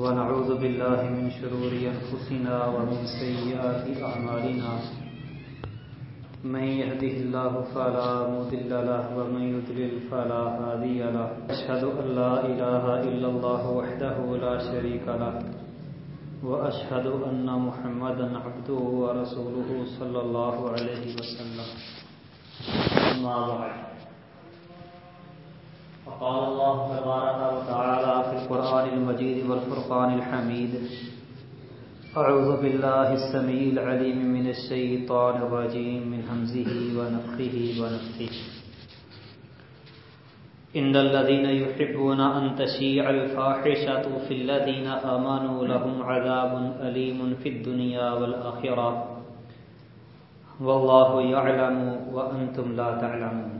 ونعوذ بالله من شرور أنفسنا ومن سيئات أعمالنا. من يهده الله فلا مضل له ومن يضلل فلا هادي له. أشهد أن لا إله إلا الله وحده لا شريك له. وأشهد أن محمدا عبده ورسوله صلى الله عليه وسلم. أما بعد. فقال الله تبارك وتعالى في القرآن المجيد والفرقان الحميد. أعوذ بالله السميع العليم من الشيطان الرجيم، من همزه ونفخه ونفخه. إن الذين يحبون أن تشيع الفاحشة في الذين آمنوا لهم عذاب أليم في الدنيا والآخرة. والله يعلم وأنتم لا تعلمون.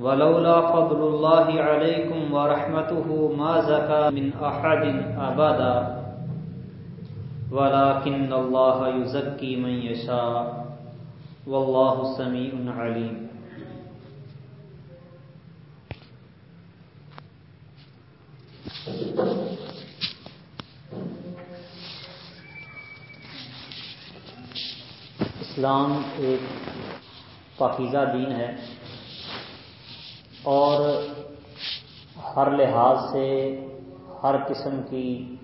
ولولا فضل الله عليكم ورحمته ما زكى من أحد أبدا. ولكن الله يزكي من يشاء. والله سميع عليم. اسلام ایک پاکیزہ دین ہے۔ اور ہر لحاظ سے ہر قسم کی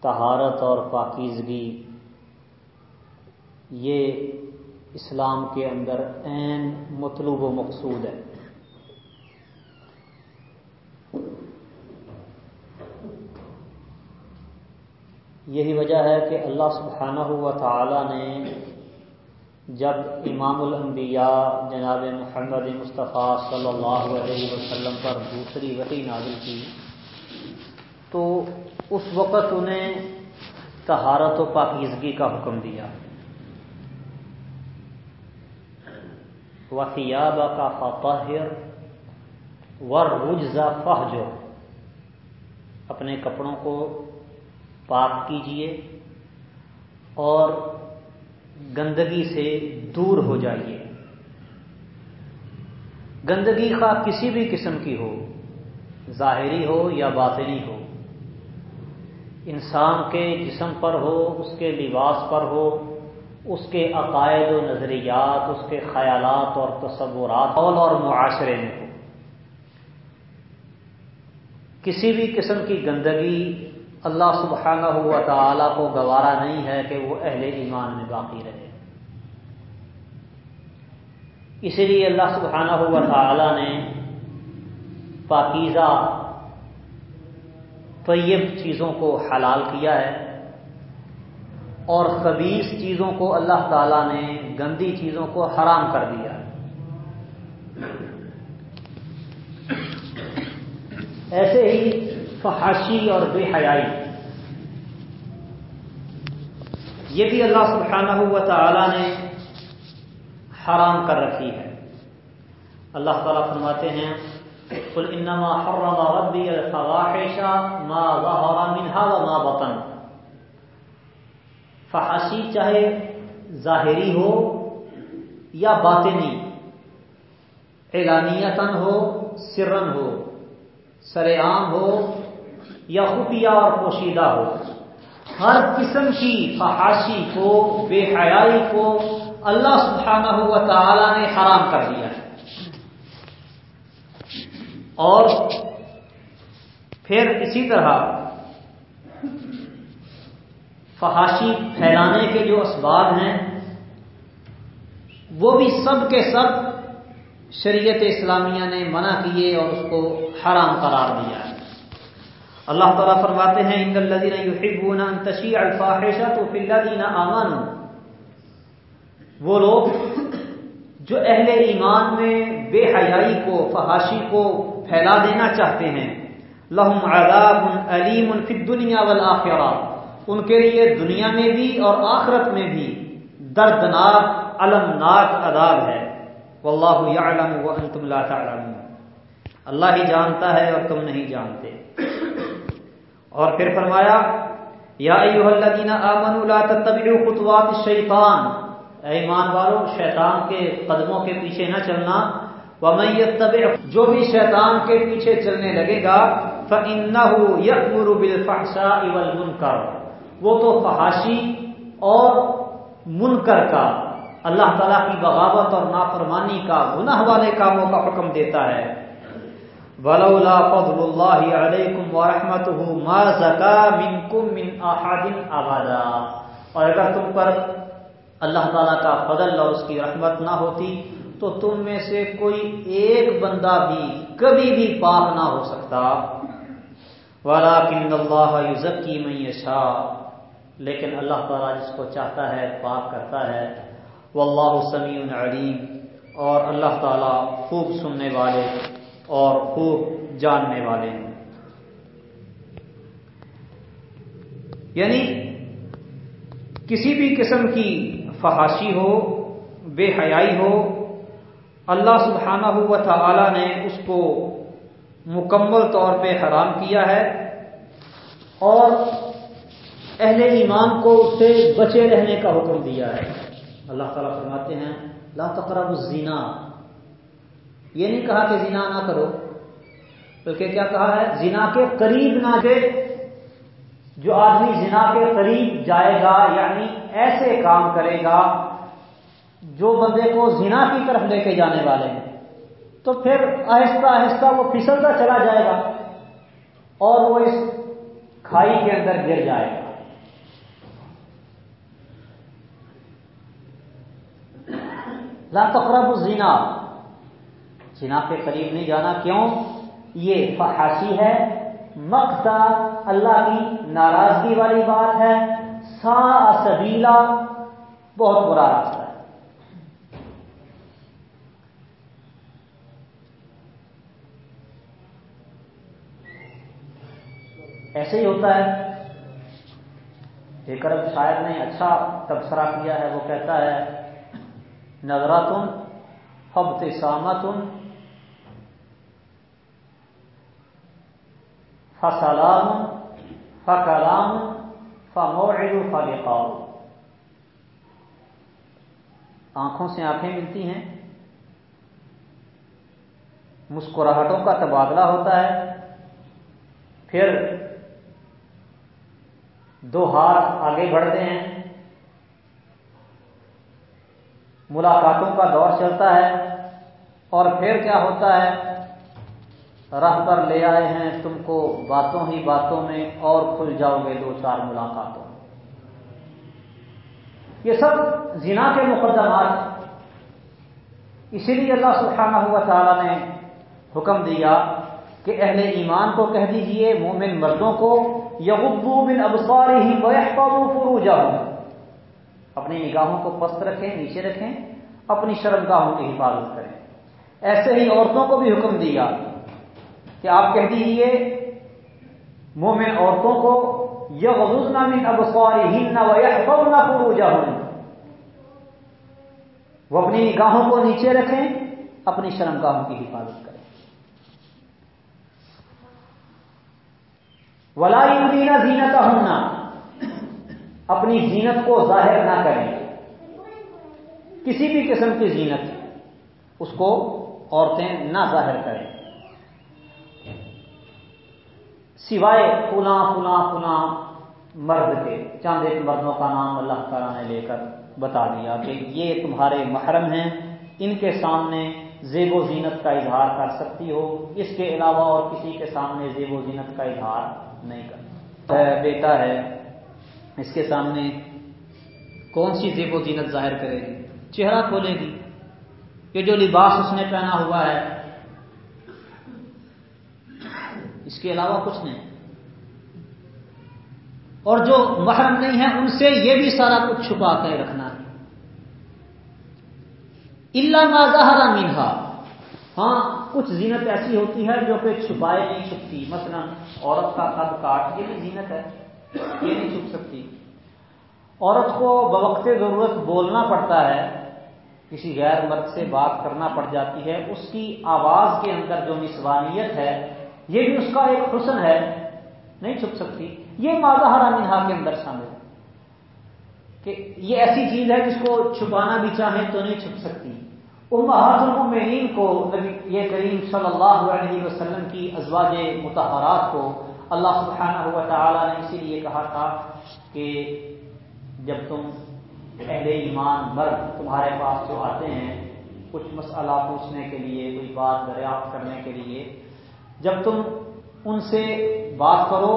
تہارت اور پاکیزگی یہ اسلام کے اندر عین مطلوب و مقصود ہے۔ یہی وجہ ہے کہ اللہ سبحانہ ہوا تعالی نے جب امام الانبیاء جناب محمد مصطفیٰ صلی اللہ علیہ وسلم پر دوسری وحی نازل کی، تو اس وقت انہیں تہارت و پاکیزگی کا حکم دیا۔ وفیاب کا فطاہر ور رجزا فہ جو اپنے کپڑوں کو پاک کیجیے اور گندگی سے دور ہو جائیے۔ گندگی خواہ کسی بھی قسم کی ہو، ظاہری ہو یا باطنی ہو، انسان کے جسم پر ہو، اس کے لباس پر ہو، اس کے عقائد و نظریات، اس کے خیالات اور تصورات اور معاشرے میں ہو۔ کسی بھی قسم کی گندگی اللہ سبحانہ ہوا تعالی کو گوارا نہیں ہے کہ وہ اہل ایمان میں باقی رہے۔ اسی لیے اللہ سبحانہ ہوا تعالی نے پاکیزہ طیب چیزوں کو حلال کیا ہے اور خبیص چیزوں کو اللہ تعالی نے گندی چیزوں کو حرام کر دیا ایسے ہی فحاشی اور بے حیائی۔ یہ بھی اللہ سبحانہ ہوا تعالی نے حرام کر رکھی ہے۔ اللہ تعالیٰ فرماتے ہیں، قل انما حرم ربی الفواحش ما ظهر منها وما بطن۔ فحاشی چاہے ظاہری ہو یا باطنی اعلانیتن ہو سرن ہو، سر عام ہو یا خفیہ اور پوشیدہ ہو۔ ہر قسم کی فحاشی کو، بے حیائی کو اللہ سبحانہ ہوا تعالی نے حرام کر دیا ہے۔ اور پھر اسی طرح فحاشی پھیلانے کے جو اسباب ہیں، وہ بھی سب کے سب شریعت اسلامیہ نے منع کیے اور اس کو حرام قرار دیا ہے۔ اللہ تعالیٰ فرماتے ہیں، ان الذين يحبون ان تشيع الفاحشه في الذين امنوا وہ لوگ جو اہل ایمان میں بے حیائی کو، فحاشی کو پھیلا دینا چاہتے ہیں، لہم عذاب علیم فی الدنیا والآخرہ، ان کے لیے دنیا میں بھی اور آخرت میں بھی دردناک المناک عذاب ہے۔ واللہ یعلم وانتم لا تعلمون۔ اللہ ہی جانتا ہے اور تم نہیں جانتے۔ اور پھر فرمایا، یا ایوہ الذین آمنوا لا تتبعوا خطوات الشیطان، اے ایمان والو، شیطان کے قدموں کے پیچھے نہ چلنا، ومن يتبع جو بھی شیطان کے پیچھے چلنے لگے گا فَإِنَّهُ يَأْمُرُ بِالْفَحْشَاءِ وَالْمُنْكَرِ وہ تو فحاشی اور منکر کا، اللہ تعالیٰ کی بغاوت اور نافرمانی کا، گناہ والے کاموں کا حکم دیتا ہے۔ ولولا فضل اللہ علیکم ورحمتہ ما زکا منکم من احد ابدا اور اگر تم پر اللہ تعالیٰ کا فضل اور اس کی رحمت نہ ہوتی، تو تم میں سے کوئی ایک بندہ بھی کبھی بھی پاک نہ ہو سکتا۔ ولیکن اللہ یزکی من یشاء لیکن اللہ تعالیٰ جس کو چاہتا ہے، پاک کرتا ہے۔ واللہ سمیع علیم اور اللہ تعالیٰ خوب سننے والے۔ اور خوب جاننے والے ہیں۔ یعنی کسی بھی قسم کی فحاشی ہو، بے حیائی ہو، اللہ سبحانہ و تعالی نے اس کو مکمل طور پہ حرام کیا ہے اور اہل ایمان کو اس سے بچے رہنے کا حکم دیا ہے۔ اللہ تعالیٰ فرماتے ہیں، لا تقرب الزنا یہ نہیں کہا کہ زنا نہ کرو، بلکہ کیا کہا ہے؟ زنا کے قریب نہ دے جو آدمی زنا کے قریب جائے گا یعنی ایسے کام کرے گا، جو بندے کو زنا کی طرف لے کے جانے والے ہیں، تو پھر آہستہ آہستہ وہ پھسلتا چلا جائے گا اور وہ اس کھائی کے اندر گر جائے گا۔ لا تقرب الزنا۔ زنا کے قریب نہیں جانا، کیوں؟ یہ فحاشی ہے، مقتا اللہ کی ناراضگی والی بات ہے سا سبیلا، بہت برا راستہ ہے۔ ایسے ہی ہوتا ہے۔ ایک ارب شاعر نے اچھا تبصرہ کیا ہے، وہ کہتا ہے، نظراتن فبت سامتن فسلام، فکلام، فموعد، فلقاء. آنکھوں سے آنکھیں ملتی ہیں۔ مسکراہٹوں کا تبادلہ ہوتا ہے۔ پھر دو ہاتھ آگے بڑھتے ہیں۔ ملاقاتوں کا دور چلتا ہے۔ اور پھر کیا ہوتا ہے؟ راہ پر لے آئے ہیں، تم کو باتوں ہی باتوں میں اور کھل جاؤ گے دو چار ملاقاتوں۔ یہ سب زنا کے مقدمات۔ اسی لیے اللہ سبحانہ ہوا تعالیٰ نے حکم دیا کہ اہل ایمان کو کہہ دیجیے، مومن مردوں کو یغضو من ابصارہم ویحفظوا فروجہم۔ اپنی نگاہوں کو پست رکھیں، نیچے رکھیں، اپنی شرمگاہوں کی حفاظت کریں۔ ایسے ہی عورتوں کو بھی حکم دیا۔ کہ آپ کہہ دیجیے مومن عورتوں کو یغضن من ابصارہن ویحفظن فروجہم وہ اپنی نگاہوں کو نیچے رکھیں، اپنی شرمگاہوں کی حفاظت کریں۔ ولا دینا زینت ہونا اپنی زینت کو ظاہر نہ کریں۔ کسی بھی قسم کی زینت، اس کو عورتیں نہ ظاہر کریں۔ سوائے فلاں فلاں فلاں مرد کے۔ چاند ایک مردوں کا نام اللہ تعالیٰ نے لے کر بتا دیا کہ یہ تمہارے محرم ہیں، ان کے سامنے زیب و زینت کا اظہار کر سکتی ہو۔ اس کے علاوہ اور کسی کے سامنے زیب و زینت کا اظہار نہیں کرتا بیٹا ہے، اس کے سامنے کون سی زیب و زینت ظاہر کرے گی؟ چہرہ کھولے گی یہ جو لباس اس نے پہنا ہوا ہے اس کے علاوہ کچھ نہیں۔ اور جو محرم نہیں ہے، ان سے یہ بھی سارا کچھ چھپا کر رکھنا ہے۔ اللہ ظاہرہ مینہا ہاں کچھ زینت ایسی ہوتی ہے جو کہ چھپائے نہیں چھپتی۔ مثلا عورت کا قد کاٹ، یہ بھی زینت ہے۔ یہ نہیں چھپ سکتی۔ عورت کو بوقت ضرورت بولنا پڑتا ہے، کسی غیر مرد سے بات کرنا پڑ جاتی ہے۔ اس کی آواز کے اندر جو نسوانیت ہے یہ بھی اس کا ایک حسن ہے، نہیں چھپ سکتی۔ یہ ماضا منہا کے اندر شامل ہے کہ یہ ایسی چیز ہے جس کو چھپانا بھی چاہیں تو نہیں چھپ سکتی۔ امہات المؤمنین کو نبی یہ کریم صلی اللہ علیہ وسلم کی ازواج متحرات کو اللہ سبحانہ ہوا تعالیٰ نے اسی لیے کہا تھا کہ جب تم اہل ایمان، مرد تمہارے پاس جو آتے ہیں، کچھ مسئلہ پوچھنے کے لیے، کوئی بات دریافت کرنے کے لیے جب تم ان سے بات کرو،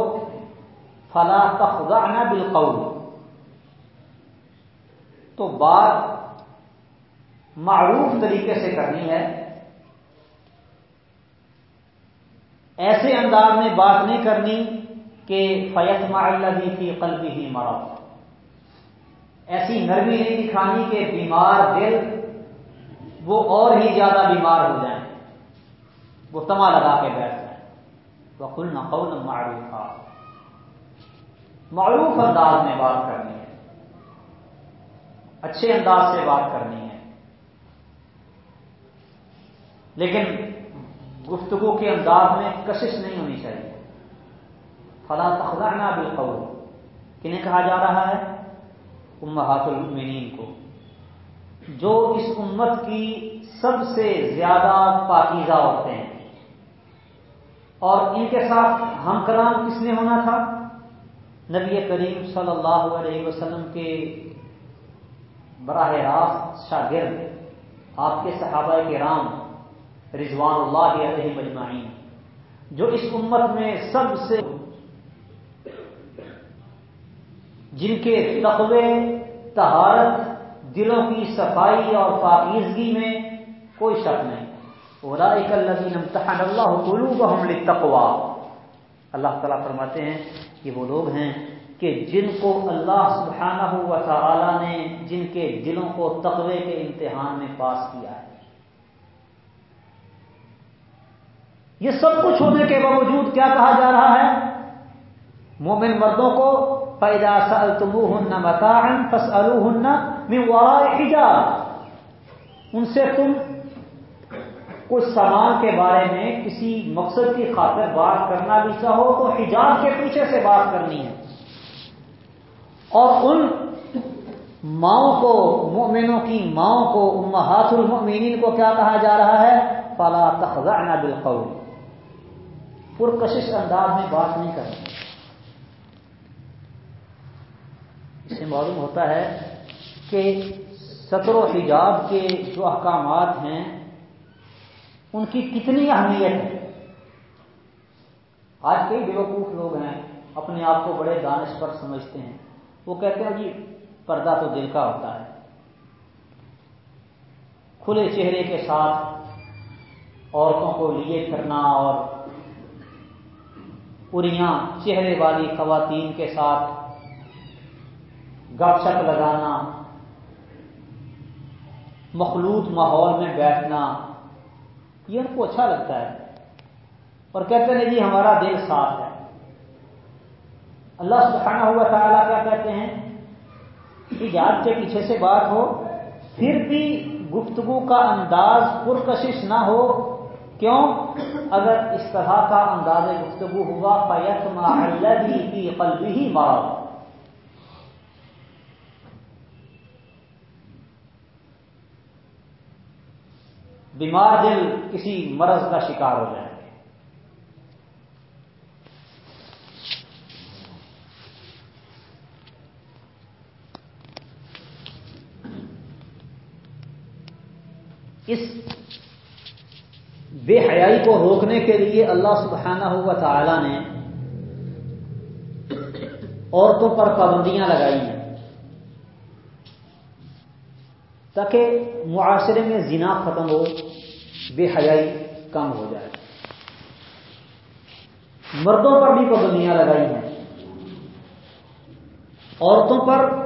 فلا تخضعن بالقول تو بات معروف طریقے سے کرنی ہے۔ ایسے انداز میں بات نہیں کرنی کہ فیت اللہ کی قلبی ہی مرا ایسی نرمی نہیں دکھانی کہ بیمار دل وہ اور ہی زیادہ بیمار ہو جائیں وہ تما لگا کے بیٹھ جائیں وہ کل نہ معروف معروف انداز میں بات کرنی ہے۔ اچھے انداز سے بات کرنی ہے۔ لیکن گفتگو کے انداز میں کشش نہیں ہونی چاہیے۔ فلا تخضعنا بالقول۔ کنہیں کہا جا رہا ہے؟ امہات المؤمنین کو۔ جو اس امت کی سب سے زیادہ پاکیزہ ہوتے ہیں۔ اور ان کے ساتھ ہم کلام کس نے ہونا تھا؟ نبی کریم صلی اللہ علیہ وسلم کے براہ راست شاگرد، آپ کے صحابہ کے رام رضوان اللہ علیہ مجمعین جو اس امت میں سب سے جن کے تقوی تہارت دلوں کی صفائی اور پاکیزگی میں کوئی شک نہیں۔ اولئک الذین امتحن اللہ قلوبهم اللہ تعالیٰ فرماتے ہیں کہ وہ لوگ ہیں کہ جن کو اللہ سبحانہ و تعالی نے جن کے دلوں کو تقوی کے امتحان میں پاس کیا ہے۔ یہ سب کچھ ہونے کے باوجود کیا کہا جا رہا ہے؟ مومن مردوں کو پیدا سل تم ہن متاحن فس ہن ان سے تم کچھ سامان کے بارے میں کسی مقصد کی خاطر بات کرنا بھی چاہو تو حجاب کے پیچھے سے بات کرنی ہے۔ اور ان ماؤں کو مومنوں کی ماؤں کو، امہات المؤمنین کو کیا کہا جا رہا ہے؟ فلا تخضعنا بالقول۔ پرکشش انداز میں بات نہیں کرنی۔ اس سے معلوم ہوتا ہے کہ سطر و حجاب کے جو احکامات ہیں ان کی کتنی اہمیت ہے؟ آج کئی بیوقوف لوگ ہیں، اپنے آپ کو بڑے دانش پر سمجھتے ہیں۔ وہ کہتے ہیں جی پردہ تو دل کا ہوتا ہے۔ کھلے چہرے کے ساتھ عورتوں کو لیے کرنا اور پوریاں چہرے والی خواتین کے ساتھ گپ شپ لگانا، مخلوط ماحول میں بیٹھنا یہ ان کو اچھا لگتا ہے اور کہتے ہیں جی ہمارا دل صاف ہے۔ اللہ سبحانہ ہوا تعالیٰ کیا کہتے ہیں؟ کہ جات کے پیچھے سے بات ہو، پھر بھی گفتگو کا انداز پرکشش نہ ہو۔ کیوں؟ اگر اس طرح کا انداز گفتگو ہوا پیت محلہ کی قلبی ہی مارا بیمار دل کسی مرض کا شکار ہو جائے۔ اس بے حیائی کو روکنے کے لیے اللہ سبحانہ ہوا تعالی نے عورتوں پر پابندیاں لگائی ہیں۔ تاکہ معاشرے میں زنا ختم ہو۔ بے حیائی کم ہو جائے۔ مردوں پر بھی پابندیاں لگائی ہیں عورتوں پر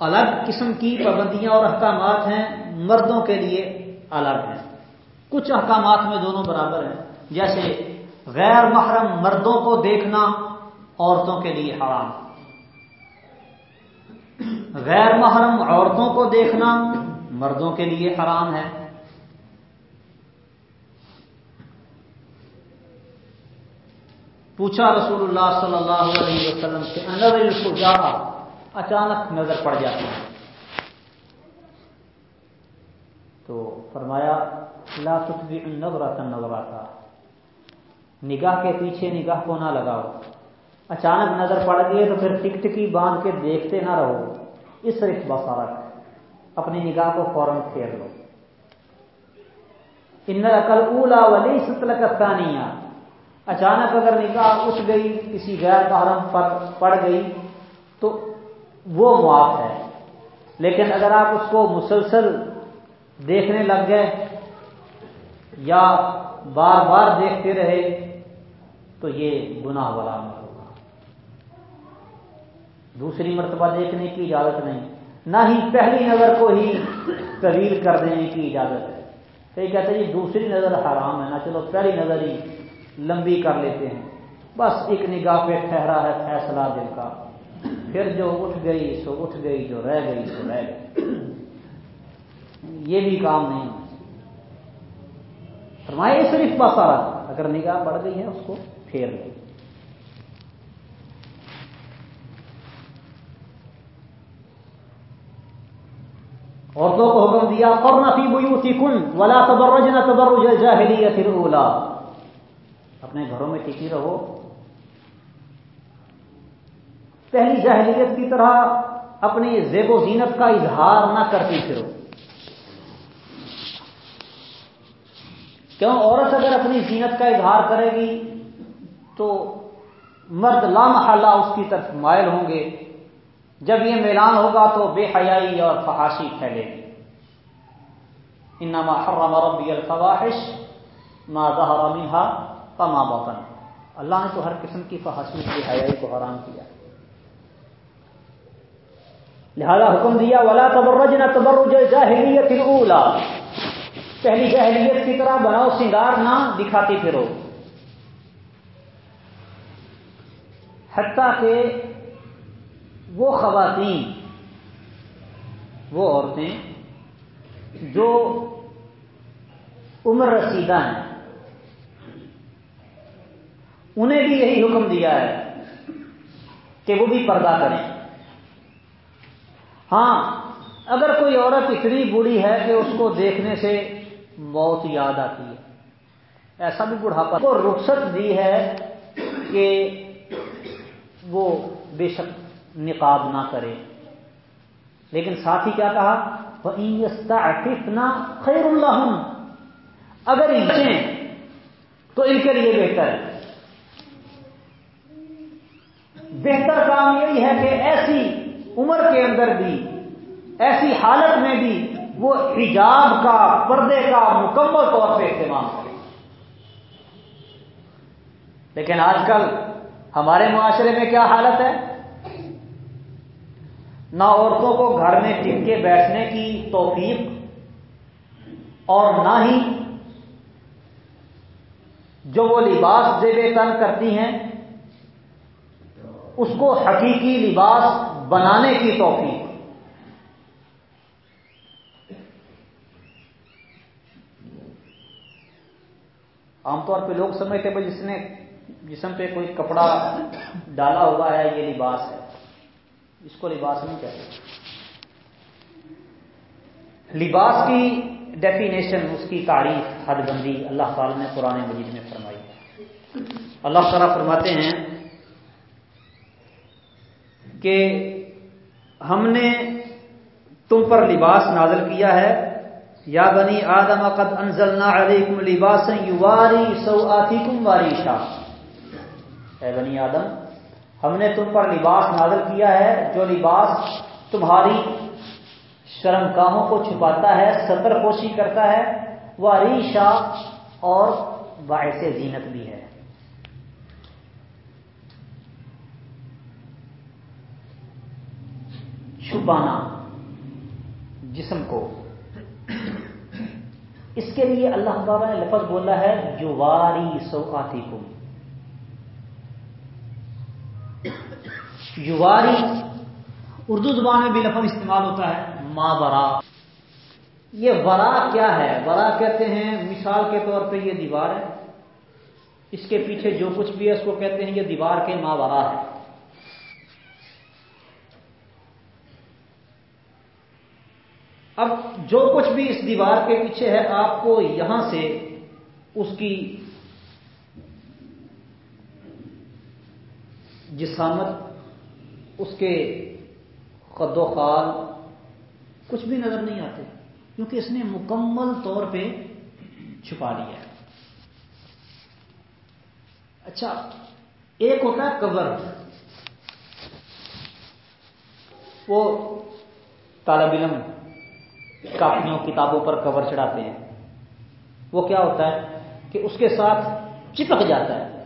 الگ قسم کی پابندیاں اور احکامات ہیں۔ مردوں کے لیے الگ ہیں۔ کچھ احکامات میں دونوں برابر ہیں۔ جیسے غیر محرم مردوں کو دیکھنا عورتوں کے لیے حرام۔ غیر محرم عورتوں کو دیکھنا مردوں کے لیے حرام ہے۔ پوچھا رسول اللہ صلی اللہ علیہ وسلم سے نظر جا اچانک نظر پڑ جاتی۔ ہے تو فرمایا، لا تتبع النظرة النظرة نگاہ کے پیچھے نگاہ کو نہ لگاؤ۔ اچانک نظر پڑ گئی تو پھر ٹک ٹکی باندھ کے دیکھتے نہ رہو۔ اس رخ بسارت اپنی نگاہ کو فوراً پھیر لو۔ ان عقل اولا ولی ستل کستانیہ اچانک اگر نگاہ اٹھ گئی، کسی غیر محرم پر پڑ گئی، تو وہ معاف ہے۔ لیکن اگر آپ اس کو مسلسل دیکھنے لگ گئے یا بار بار دیکھتے رہے، تو یہ گناہ والا عمل ہوگا۔ دوسری مرتبہ دیکھنے کی اجازت نہیں۔ نہ ہی پہلی نظر کو ہی طویل کر دینے کی اجازت ہے۔ کہتے ہیں دوسری نظر حرام ہے، نہ چلو پہلی نظر ہی لمبی کر لیتے ہیں۔ بس ایک نگاہ پہ ٹھہرا ہے فیصلہ دل کا۔ پھر جو اٹھ گئی سو اٹھ گئی، جو رہ گئی سو رہ گئی۔ یہ بھی کام نہیں۔ فرمائے صرف بسارا اگر نگاہ بڑھ گئی ہے، اس کو پھیر لے عورتوں کو حکم دیا، قرن فی بیوتکن ولا تبرجن تبرج الجاہلیت الاولا اپنے گھروں میں ٹکی رہو۔ پہلی جاہلیت کی طرح اپنی زیب و زینت کا اظہار نہ کرتی پھرو۔ کیوں؟ عورت اگر اپنی زینت کا اظہار کرے گی تو مرد لامحلہ اس کی طرف مائل ہوں گے۔ جب یہ میلان ہوگا تو بے حیائی اور فحاشی پھیلے گی۔ انما حرم ربی الفواحش ما ظہر منها کما بطن اللہ نے تو ہر قسم کی فحاشی کی حیائی کو حرام کیا۔ لہذا حکم دیا، ولا تبرج نہ تبرج جاہلیت الاولا پہلی جاہلیت کی طرح بناؤ، سنگار نہ دکھاتی پھرو۔ حتیٰ کہ وہ خواتین، وہ عورتیں جو عمر رسیدہ ہیں انہیں بھی یہی حکم دیا ہے کہ وہ بھی پردہ کریں۔ ہاں اگر کوئی عورت اتنی بری ہے کہ اس کو دیکھنے سے موت یاد آتی ہے۔ ایسا بھی بڑھاپا۔ کو رخصت دی ہے کہ وہ بے شک نقاب نہ کرے۔ لیکن ساتھ ہی کیا کہا؟ وہ خیر اللہ اگر انچیں تو ان کے لیے بہتر ہے۔ بہتر کام یہی ہے کہ ایسی عمر کے اندر بھی، ایسی حالت میں بھی وہ حجاب کا، پردے کا مکمل طور پہ استعمال کرے۔ لیکن آج کل ہمارے معاشرے میں کیا حالت ہے؟ نہ عورتوں کو گھر میں ٹک کے بیٹھنے کی توفیق اور نہ ہی جو وہ لباس زیب تن کرتی ہیں اس کو حقیقی لباس بنانے کی توفیق۔ عام طور پہ لوگ سمجھتے بھائی جس نے جسم پہ کوئی کپڑا ڈالا ہوا ہے، یہ لباس ہے۔ اس کو لباس نہیں کہتے۔ لباس کی ڈیفینیشن اس کی تعریف حد بندی اللہ تعالی نے پرانے مجید میں فرمائی۔ اللہ تعالیٰ فرماتے ہیں کہ ہم نے تم پر لباس نازل کیا ہے۔ یا بنی آدم، قد انزلنا علیکم لباسا یواری سوآتیکم واریشا۔ اے بنی آدم، ہم نے تم پر لباس نازل کیا ہے، جو لباس تمہاری شرم کاموں کو چھپاتا ہے، سطر پوشی کرتا ہے، واریشا اور باعث زینت بھی ہے۔ چھپانا جسم کو۔ اس کے لیے اللہ تعالیٰ نے لفظ بولا ہے، جواری سو آتی کم یواری اردو زبان میں بھی لفظ استعمال ہوتا ہے ماں برا یہ ورا کیا ہے؟ ورا کہتے ہیں، مثال کے طور پہ یہ دیوار ہے۔ اس کے پیچھے جو کچھ بھی ہے، اس کو کہتے ہیں یہ دیوار کے ماں ورا ہے۔ اب جو کچھ بھی اس دیوار کے پیچھے ہے، آپ کو یہاں سے اس کی جسامت، اس کے قد و خال کچھ بھی نظر نہیں آتے، کیونکہ اس نے مکمل طور پہ چھپا لیا ہے۔ اچھا ایک ہوتا ہے کور وہ طالب علم کاپیوں کتابوں پر کور چڑھاتے ہیں۔ وہ کیا ہوتا ہے کہ اس کے ساتھ چپک جاتا ہے۔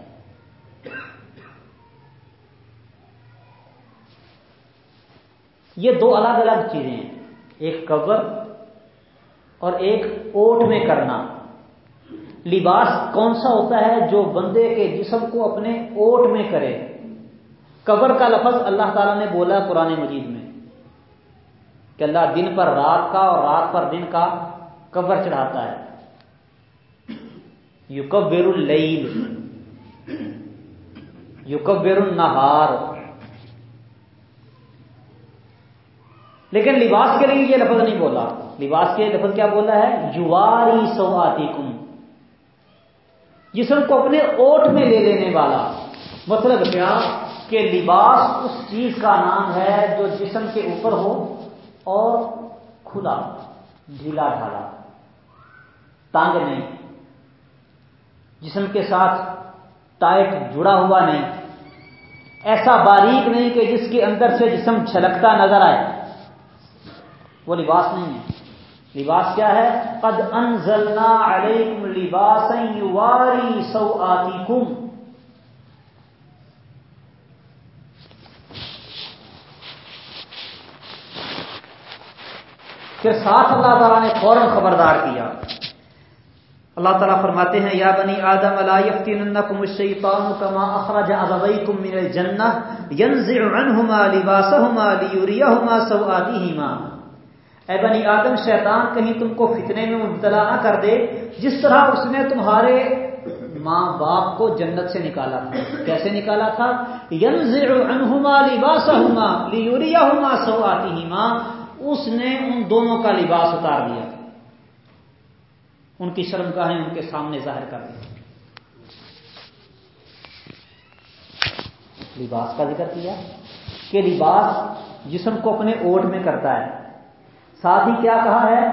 یہ دو الگ الگ چیزیں ہیں۔ ایک کور اور ایک اوٹ میں کرنا۔ لباس کون سا ہوتا ہے جو بندے کے جسم کو اپنے اوٹ میں کرے۔ کور کا لفظ اللہ تعالیٰ نے بولا قرآن مجید میں۔ کہ اللہ دن پر رات کا اور رات پر دن کا کور چڑھاتا ہے۔ یوکبر اللیل یوکبر النہار۔ لیکن لباس کے لیے یہ لفظ نہیں بولا۔ لباس کے لفظ کیا بولا ہے؟ یواری سواتی کم جسم کو اپنے اوٹ میں لے لینے والا۔ مطلب کیا؟ کہ لباس اس چیز کا نام ہے جو جسم کے اوپر ہو۔ اور کھلا ڈھیلا ڈھالا۔ تانگ نہیں جسم کے ساتھ ٹائٹ جڑا ہوا نہیں ایسا باریک نہیں کہ جس کے اندر سے جسم چھلکتا نظر آئے۔ وہ لباس نہیں ہے۔ لباس کیا ہے؟ قد انزلنا علیکم لباسا یواری سوآتیکم۔ پھر ساتھ اللہ تعالیٰ نے فوراً خبردار کیا۔ اللہ تعالیٰ فرماتے ہیں، یا بنی آدم، لا يفتننكم الشیطان كما اخرج ابويكم من الجنہ ينزع عنهما لباسهما ليريهما سوآتهما اے بنی آدم، شیطان کہیں تم کو فتنے میں مبتلا نہ کر دے، جس طرح اس نے تمہارے ماں باپ کو جنت سے نکالا تھا۔ کیسے نکالا تھا؟ ينزع عنهما لباسهما ليريهما سوآتهما اس نے ان دونوں کا لباس اتار دیا۔ ان کی شرم گاہیں ان کے سامنے ظاہر کر دیا لباس کا ذکر کیا کہ لباس جسم کو اپنے اوٹ میں کرتا ہے۔ ساتھ ہی کیا کہا ہے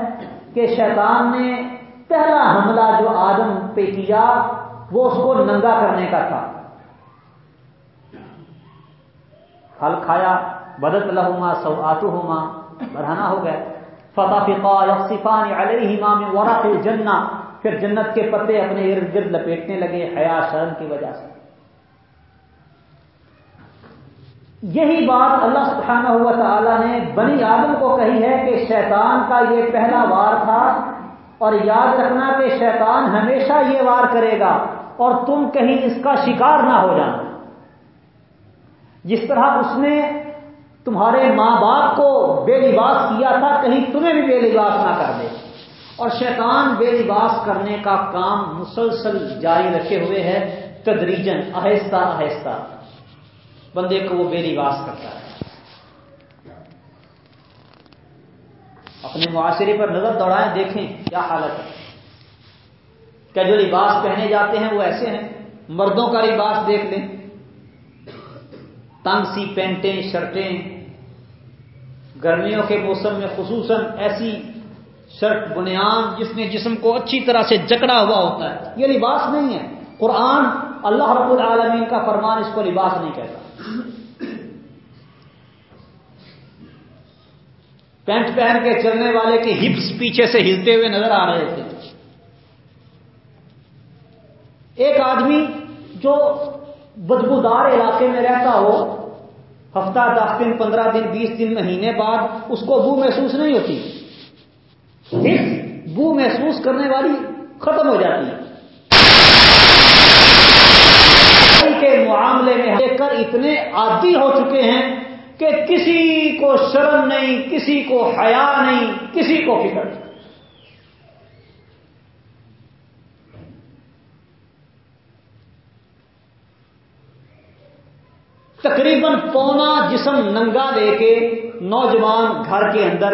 کہ شیطان نے پہلا حملہ جو آدم پہ کیا، وہ اس کو ننگا کرنے کا تھا۔ پھل کھایا بدت لہما سو آتو ہوما برہنا ہو گئے۔ فتح فقا یقصفان علیہ امام ورق الجنہ پھر جنت کے پتے اپنے ارد گرد لپیٹنے لگے حیا شرم کی وجہ سے۔ یہی بات اللہ سبحانہ ہوا تعالی نے بنی آدم کو کہی ہے کہ شیطان کا یہ پہلا وار تھا اور یاد رکھنا کہ شیطان ہمیشہ یہ وار کرے گا اور تم کہیں اس کا شکار نہ ہو جانا۔ جس طرح اس نے تمہارے ماں باپ کو بے لباس کیا تھا، کہیں تمہیں بھی بے لباس نہ کر دے۔ اور شیطان بے لباس کرنے کا کام مسلسل جاری رکھے ہوئے ہے تدریجن آہستہ آہستہ۔ بندے کو وہ بے لباس کرتا ہے۔ اپنے معاشرے پر نظر دوڑائیں، دیکھیں کیا حالت ہے۔ کیا جو لباس پہنے جاتے ہیں وہ ایسے ہیں؟ مردوں کا لباس دیکھ لیں۔ تنگ سی پینٹیں، شرٹیں گرمیوں کے موسم میں خصوصاً ایسی شرٹ بنیان جس میں جسم کو اچھی طرح سے جکڑا ہوا ہوتا ہے، یہ لباس نہیں ہے۔ قرآن اللہ رب العالمین کا فرمان اس کو لباس نہیں کہتا۔ پینٹ پہن کے چلنے والے کے ہپس پیچھے سے ہلتے ہوئے نظر آ رہے تھے۔ ایک آدمی جو بدبودار علاقے میں رہتا ہو ہفتہ دس دن، پندرہ دن، بیس دن، مہینے بعد اس کو بو محسوس نہیں ہوتی۔ بو محسوس کرنے والی ختم ہو جاتی ہے۔ کے معاملے میں دیکھ کر اتنے عادی ہو چکے ہیں کہ کسی کو شرم نہیں، کسی کو حیا نہیں، کسی کو فکر۔ نہیں تقریباً پونا جسم ننگا لے کے نوجوان گھر کے اندر،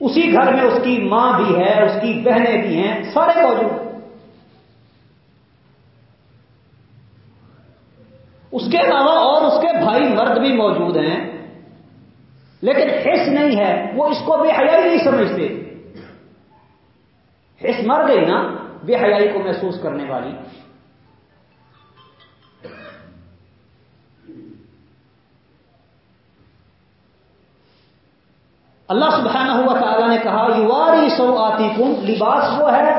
اسی گھر میں اس کی ماں بھی ہے، اس کی بہنیں بھی ہیں، سارے موجود اس کے علاوہ اور اس کے بھائی مرد بھی موجود ہیں، لیکن حص نہیں ہے، وہ اس کو بے حیائی نہیں سمجھتے۔ حص مر گئی نا، بے حیائی کو محسوس کرنے والی۔ اللہ سبحانہ ہوا تعالیٰ نے کہا، یواری سو آتی کم لباس وہ ہے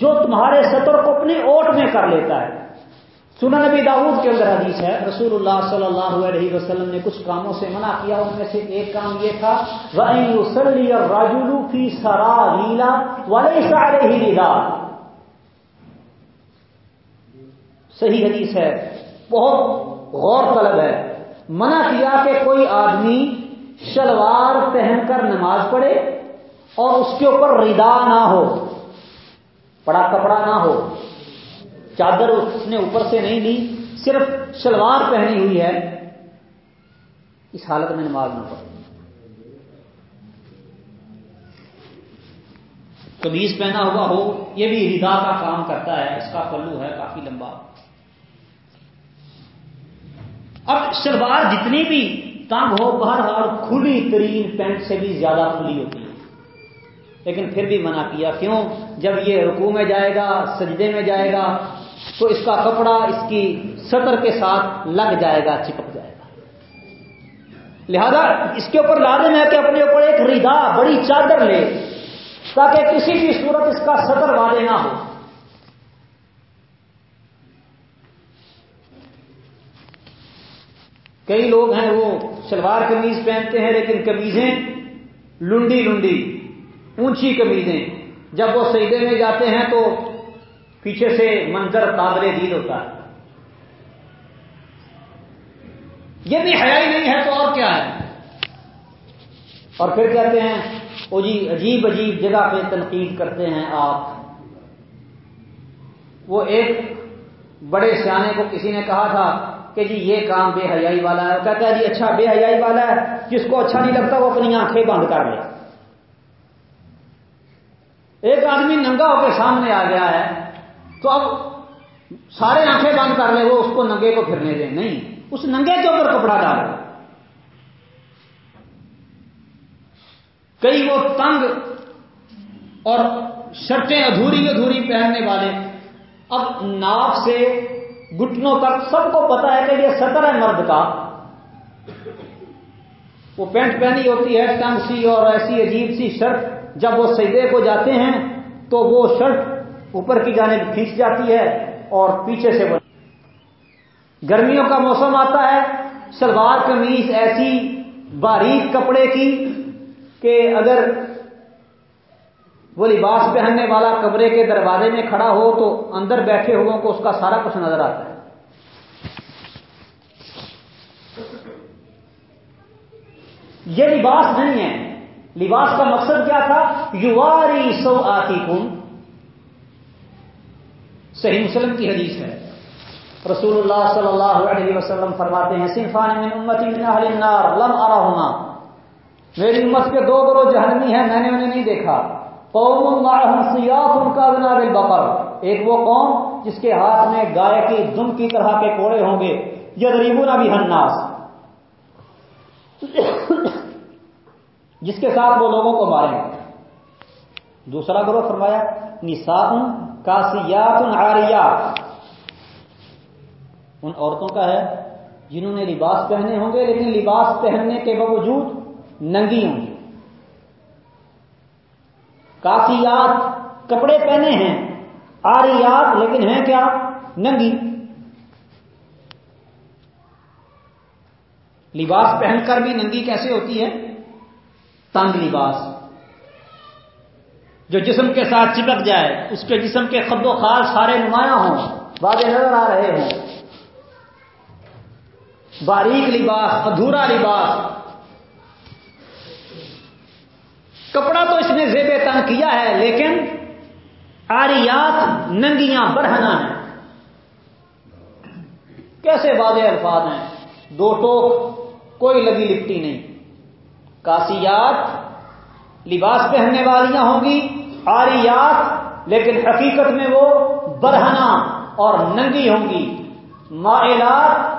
جو تمہارے سطر کو اپنی اوٹ میں کر لیتا ہے۔ سنا نبی داود کے اندر حدیث ہے رسول اللہ صلی اللہ علیہ وسلم نے کچھ کاموں سے منع کیا، ان میں سے ایک کام یہ تھا راجولو فی سرا لیلا والے سارے ہی لیلا صحیح حدیث ہے، بہت غور طلب ہے۔ منع کیا کہ کوئی آدمی شلوار پہن کر نماز پڑھے اور اس کے اوپر ردا نہ ہو بڑا کپڑا نہ ہو۔ چادر اس نے اوپر سے نہیں لی، صرف شلوار پہنی ہوئی ہے۔ اس حالت میں نماز نہ پڑھے کمیز پہنا ہوا ہو، یہ بھی ردا کا کام کرتا ہے، اس کا پلو ہے کافی لمبا۔ اب شلوار جتنی بھی تنگ ہو بہرحال کھلی ترین پینٹ سے بھی زیادہ کھلی ہوتی ہے۔ لیکن پھر بھی منع کیا، کیوں؟ جب یہ رکو میں جائے گا، سجدے میں جائے گا، تو اس کا کپڑا اس کی سطر کے ساتھ لگ جائے گا، چپک جائے گا۔ لہذا اس کے اوپر لازم ہے کہ اپنے اوپر ایک ریدا بڑی چادر لے، تاکہ کسی بھی صورت اس کا سطر واضح نہ ہو۔ کئی لوگ ہیں وہ شلوار قمیض پہنتے ہیں لیکن قمیضیں لنڈی لنڈی، اونچی قمیضیں۔ جب وہ سجدے میں جاتے ہیں تو پیچھے سے منظر قابل دید ہوتا ہے۔ یہ بھی حیائی نہیں ہے تو اور کیا ہے؟ اور پھر کہتے ہیں وہ جی عجیب عجیب جگہ پہ تنقید کرتے ہیں آپ۔ وہ ایک بڑے سیانے کو کسی نے کہا تھا کہ جی یہ کام بے حیائی والا ہے۔ کہتا ہے جی اچھا بے حیائی والا ہے، جس کو اچھا نہیں لگتا وہ اپنی آنکھیں بند کر لے۔ ایک آدمی ننگا ہو کے سامنے آ گیا ہے، تو اب سارے آنکھیں بند کر لے، وہ اس کو ننگے کو پھرنے دیں نہیں، اس ننگے کے اوپر کپڑا ڈال کئی وہ تنگ اور شرٹیں ادھوری ادھوری پہننے والے۔ اب ناک سے گٹنوں تک سب کو پتا ہے کہ یہ سطر ہے مرد کا۔ وہ پینٹ پہنی ہوتی ہے ٹنگ سی اور ایسی عجیب سی شرٹ۔ جب وہ سیدے کو جاتے ہیں تو وہ شرٹ اوپر کی جانب کھینچ جاتی ہے اور پیچھے سے گرمیوں کا موسم آتا ہے، شلوار قمیض ایسی باریک کپڑے کی کہ اگر وہ لباس پہننے والا کمرے کے دروازے میں کھڑا ہو تو اندر بیٹھے ہو کو اس کا سارا کچھ نظر آتا ہے۔ یہ لباس نہیں ہے۔ لباس کا مقصد کیا تھا؟ یواری سو آتی کن صحیح مسلم کی حدیث ہے۔ رسول اللہ صلی اللہ علیہ وسلم فرماتے ہیں، صنفان من امتی من اہل النار لم ارہما میری امت کے دو گروہ جہنمی ہیں، میں نے انہیں نہیں دیکھا۔ قوم سیاف کا بنا بقر ایک وہ قوم جس کے ہاتھ میں گائے کی دم کی طرح کے کوڑے ہوں گے۔ یہ غریبوں بھی ہناس جس کے ساتھ وہ لوگوں کو ماریں گے۔ دوسرا گروہ فرمایا، نساء کاسیات عاریات۔ ان عورتوں کا ہے جنہوں نے لباس پہنے ہوں گے، لیکن لباس پہننے کے باوجود ننگی ہوں گی۔ کافیات کپڑے پہنے ہیں آریات لیکن ہیں کیا؟ ننگی۔ لباس پہن کر بھی ننگی کیسے ہوتی ہے؟ تنگ لباس۔ جو جسم کے ساتھ چپک جائے، اس کے جسم کے خد و خال سارے نمایاں ہوں۔ واضح نظر آ رہے ہوں باریک لباس، ادھورا لباس کپڑا تو اس نے زیب تن کیا ہے، لیکن آریات ننگیاں بڑھنا ہیں۔ کیسے واضح الفاظ ہیں؟ دو ٹوک، کوئی لگی لپٹی نہیں۔ کاسیات لباس پہننے والیاں ہوں گی، آریات، لیکن حقیقت میں وہ برہنا اور ننگی ہوں گی۔ مائلات،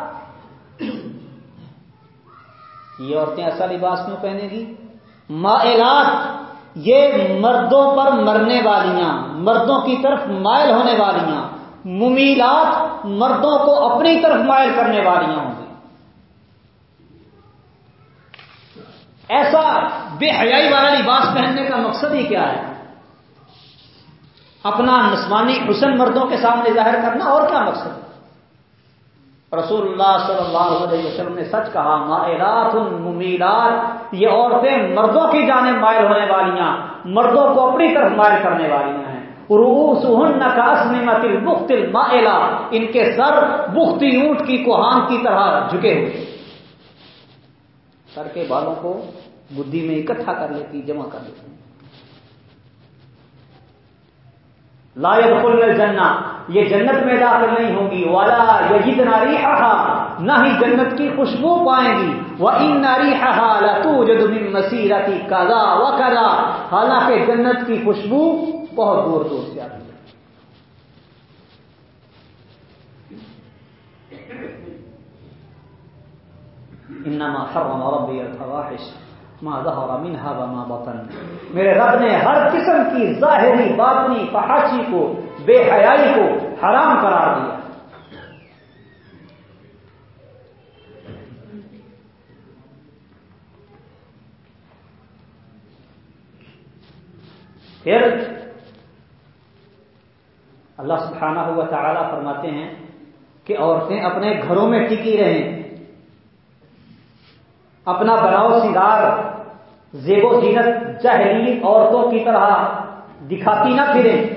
یہ عورتیں ایسا لباس کیوں پہنے گی؟ مائلات، یہ مردوں پر مرنے والیاں، مردوں کی طرف مائل ہونے والیاں، ممیلات مردوں کو اپنی طرف مائل کرنے والیاں ہوں گی ایسا بے حیائی والا لباس پہننے کا مقصد ہی کیا ہے؟ اپنا نسمانی حسن مردوں کے سامنے ظاہر کرنا اور کیا مقصد ہے؟ رسول اللہ صلی اللہ علیہ وسلم نے سچ کہا، مائلات ممیلات، یہ عورتیں مردوں کی جانے مائل ہونے والیاں، مردوں کو اپنی طرف مائل کرنے والیاں ہیں۔ روس کا اسمتل مختل مائلا ان کے سر بختی اونٹ کی کوہان کی طرح جھکے ہوئے۔ سر کے بالوں کو بدھی میں اکٹھا کر لیتی، جمع کر لیتی۔ لا يدخل الجنہ، یہ جنت میں داخل نہیں ہوگی والا یجد ناری نہ ہی جنت کی خوشبو پائیں گی۔ وہ ان ناری من مسیرتی کدا و کدا حالانکہ جنت کی خوشبو بہت دور دور سے آتی ہے۔ انما حرم ربی الفواحش۔ ما ظہر منها وما بطن. میرے رب نے ہر قسم کی ظاہری باطنی فحاشی کو، بے حیائی کو حرام قرار دیا۔ پھر اللہ سبحانہ ہوا تعالی فرماتے ہیں کہ عورتیں اپنے گھروں میں ٹکی رہیں۔ اپنا بناؤ سنگار زیب و زینت جہری عورتوں کی طرح دکھاتی نہ پھریں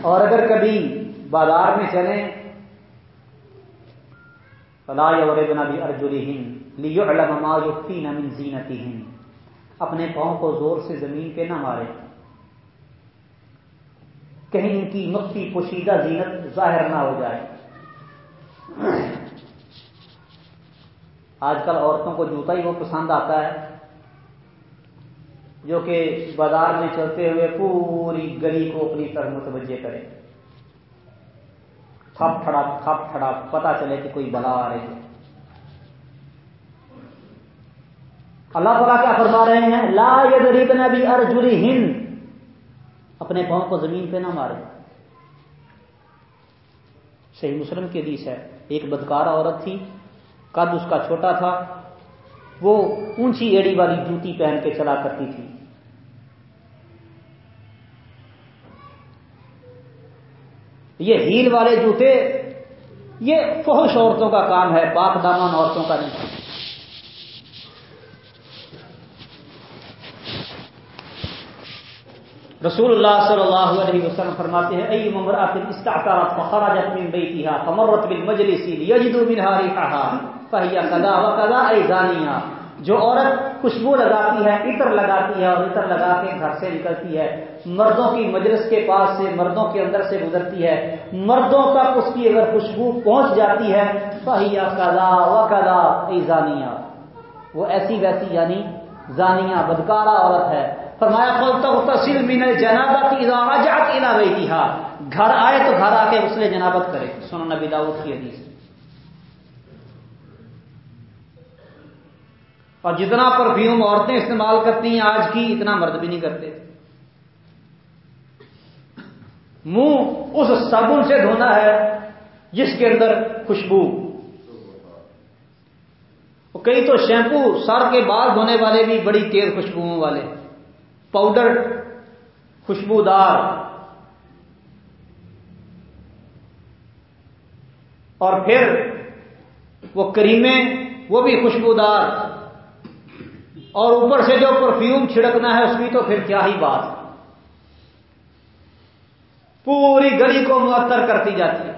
اور اگر کبھی بازار میں چلیں فلاح اور بھی ارجری ہند لیو علما یقین امن زینتی ہند اپنے پاؤں کو زور سے زمین پہ نہ مارے۔ کہیں ان کی مکتی پوشیدہ زینت ظاہر نہ ہو جائے۔ آج کل عورتوں کو جوتا ہی وہ پسند آتا ہے۔ جو کہ بازار میں چلتے ہوئے پوری گلی کو اپنی طرف متوجہ کرے۔ تھپ کھڑا تھپ کھڑا پتا چلے کہ کوئی بلا آ رہی ہے اللہ تعالیٰ کیا فرما رہے ہیں؟ لا یہ غریب نبی ارجری ہند اپنے پاؤں کو زمین پہ نہ مارے۔ صحیح مسلم کے دیش ہے۔ ایک بدکارا عورت تھی، قد اس کا چھوٹا تھا، وہ اونچی ایڑی والی جوتی پہن کے چلا کرتی تھی۔ یہ ہیل والے جوتے، یہ فوش عورتوں کا کام ہے، پاک دامان عورتوں کا نہیں۔ رسول اللہ صلی اللہ علیہ وسلم فرماتے ہیں، ای ممرات استعطرت فخرجت من بیتها فمرت بالمجلس لیجدوا منها ريحها فہیا کدا و کدا زانیہ جو عورت خوشبو لگاتی ہے، عطر لگاتی ہے اور عطر لگا کے گھر سے نکلتی ہے مردوں کی مجلس کے پاس سے، مردوں کے اندر سے گزرتی ہے۔ مردوں تک اس کی اگر خوشبو پہنچ جاتی ہے فہیا کدا و کدا اے زانیہ وہ ایسی ویسی یعنی زانیہ بدکارا عورت ہے۔ فرمایا، قل تو من اذا رجعت الى بیتها گھر آئے تو گھر آ کے اس نے جنابت کرے۔ سنو نبی داؤد کی حدیث۔ اور جتنا پرفیوم عورتیں استعمال کرتی ہیں، آج کی اتنا مرد بھی نہیں کرتے۔ منہ اس صابن سے دھونا ہے جس کے اندر خوشبو۔ کئی تو شیمپو سر کے بال دھونے والے بھی بڑی تیز خوشبوؤں والے۔ پاؤڈر، خوشبودار۔ اور پھر وہ کریمیں، وہ بھی خوشبودار۔ اور اوپر سے جو پرفیوم چھڑکنا ہے، اس کی تو پھر کیا ہی بات۔ پوری گلی کو معطر کرتی جاتی ہے۔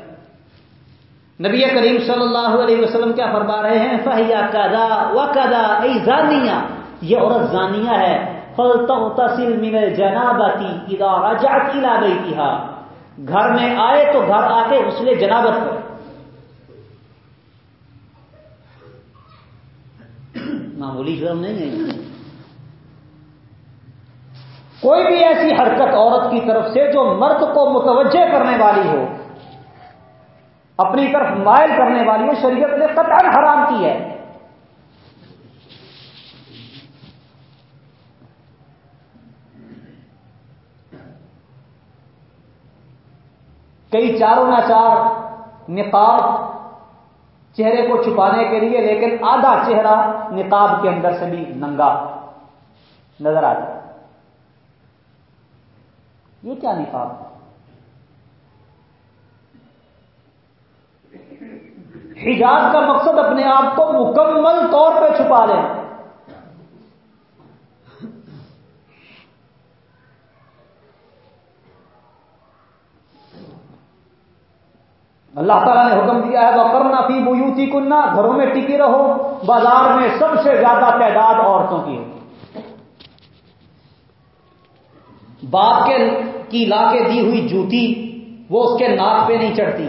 نبی کریم صلی اللہ علیہ وسلم کیا فرما رہے ہیں؟ فہیا کدا و کدا ای زانیہ یہ عورت زانیہ ہے۔ فلتغتسل من الجنابتی اذا رجعت الى بیتها گھر میں آئے تو گھر آ کے اس لیے جنابت کرے معمولی جرم نہیں ہے؟ کوئی بھی ایسی حرکت عورت کی طرف سے جو مرد کو متوجہ کرنے والی ہو، اپنی طرف مائل کرنے والی ہو، شریعت نے قطعا حرام کی ہے۔ کئی چاروں نہ چار نقاب چہرے کو چھپانے کے لیے، لیکن آدھا چہرہ نقاب کے اندر سے بھی ننگا نظر آتا ہے۔ یہ کیا نقاب حجاب کا مقصد اپنے آپ کو مکمل طور پہ چھپا لیں اللہ تعالیٰ نے حکم دیا ہے وہ کرنا فی بوتی کننا گھروں میں ٹکی رہو، بازار میں سب سے زیادہ تعداد عورتوں کی ہو باپ کے کی لا کے دی ہوئی جوتی وہ اس کے ناک پہ نہیں چڑھتی۔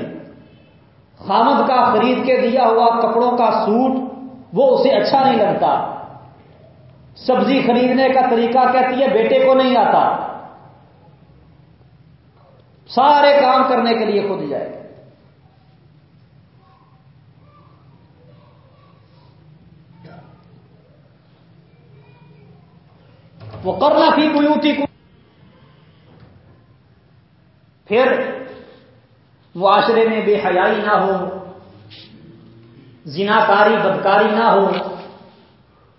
خامد کا خرید کے دیا ہوا کپڑوں کا سوٹ وہ اسے اچھا نہیں لگتا۔ سبزی خریدنے کا طریقہ کہتی ہے، بیٹے کو نہیں آتا۔ سارے کام کرنے کے لیے خود جائے۔ وہ کرنا تھی کوئی کو پھر معاشرے میں بے حیائی نہ ہو، زناکاری، بدکاری نہ ہو،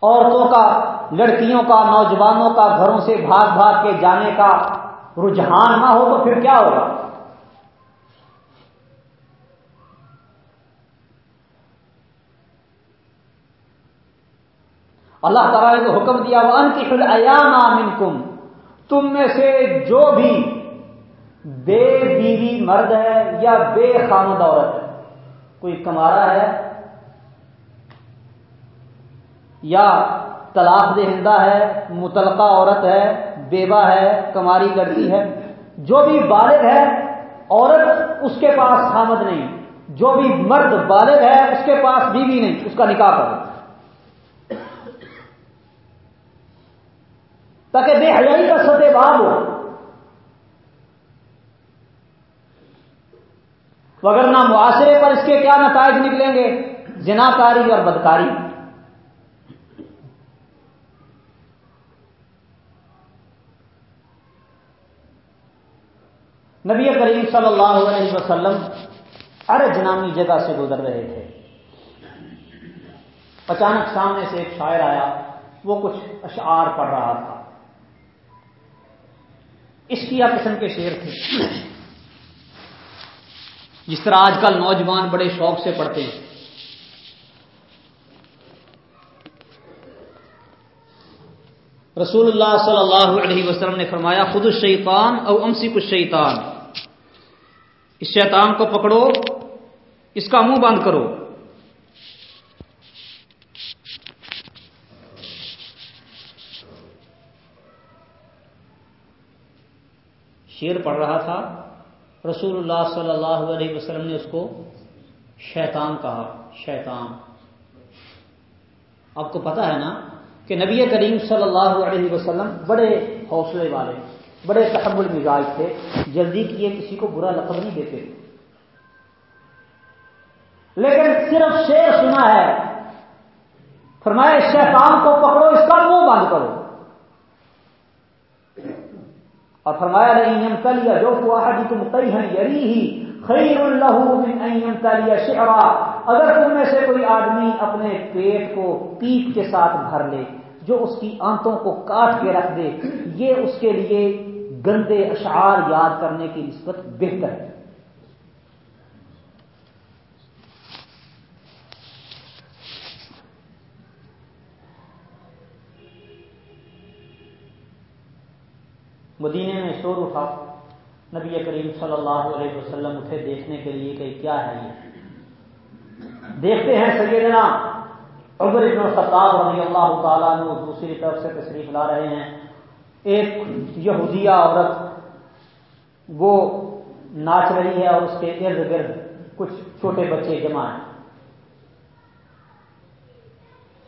عورتوں کا، لڑکیوں کا، نوجوانوں کا گھروں سے بھاگ بھاگ کے جانے کا رجحان نہ ہو تو پھر کیا ہوگا؟ اللہ تعالیٰ نے حکم دیا وہ ان کی خود منکم تم میں سے جو بھی بے بیوی مرد ہے یا بے خامد عورت ہے؟ کوئی کمارا ہے یا طلاق دہندہ ہے متلقہ عورت ہے، بیوہ ہے، کماری لڑکی ہے؟ جو بھی بالغ ہے، عورت اس کے پاس خامد نہیں۔ جو بھی مرد بالغ ہے، اس کے پاس بیوی نہیں۔ اس کا نکاح کرو۔ تاکہ بے حیائی کا سطح باب ہو۔ مگر معاشرے پر اس کے کیا نتائج نکلیں گے؟ جناکاری اور بدکاری۔ نبی کریم صلی اللہ علیہ وسلم ارج نامی جگہ سے گزر رہے تھے۔ اچانک سامنے سے ایک شاعر آیا، وہ کچھ اشعار پڑھ رہا تھا۔ اشکیا قسم کے شیر تھے؟ جس طرح آج کل نوجوان بڑے شوق سے پڑھتے ہیں۔ رسول اللہ صلی اللہ علیہ وسلم نے فرمایا خود الشیطان او امسی کچھ شیطان اس شیطان کو پکڑو، اس کا منہ بند کرو۔ شیر پڑھ رہا تھا۔ رسول اللہ صلی اللہ علیہ وسلم نے اس کو شیطان کہا، شیطان۔ آپ کو پتا ہے نا کہ نبی کریم صلی اللہ علیہ وسلم بڑے حوصلے والے، بڑے تحمل مزاج تھے، جلدی کیے کسی کو برا لقب نہیں دیتے۔ لیکن صرف شیر سنا ہے۔ فرمایا، شیطان کو پکڑو، اس کا منہ بند کرو۔ اور فرمایا نہیں تلیا جو تم کئی ہیں یری ہی خیر اللہ تلیا شعرا. اگر تم میں سے کوئی آدمی اپنے پیٹ کو پیپ کے ساتھ بھر لے، جو اس کی آنتوں کو کاٹ کے رکھ دے، یہ اس کے لیے گندے اشعار یاد کرنے کی نسبت بہتر ہے۔ مدینے میں شور اٹھا۔ نبی کریم صلی اللہ علیہ وسلم اٹھے دیکھنے کے لیے کہ کیا ہے یہ۔ دیکھتے ہیں سیدنا عمر ابن الخطاب رضی اللہ تعالیٰ عنہ دوسری طرف سے تشریف لا رہے ہیں۔ ایک یہودیہ عورت، وہ ناچ رہی ہے اور اس کے ارد گرد کچھ چھوٹے بچے جمع ہیں۔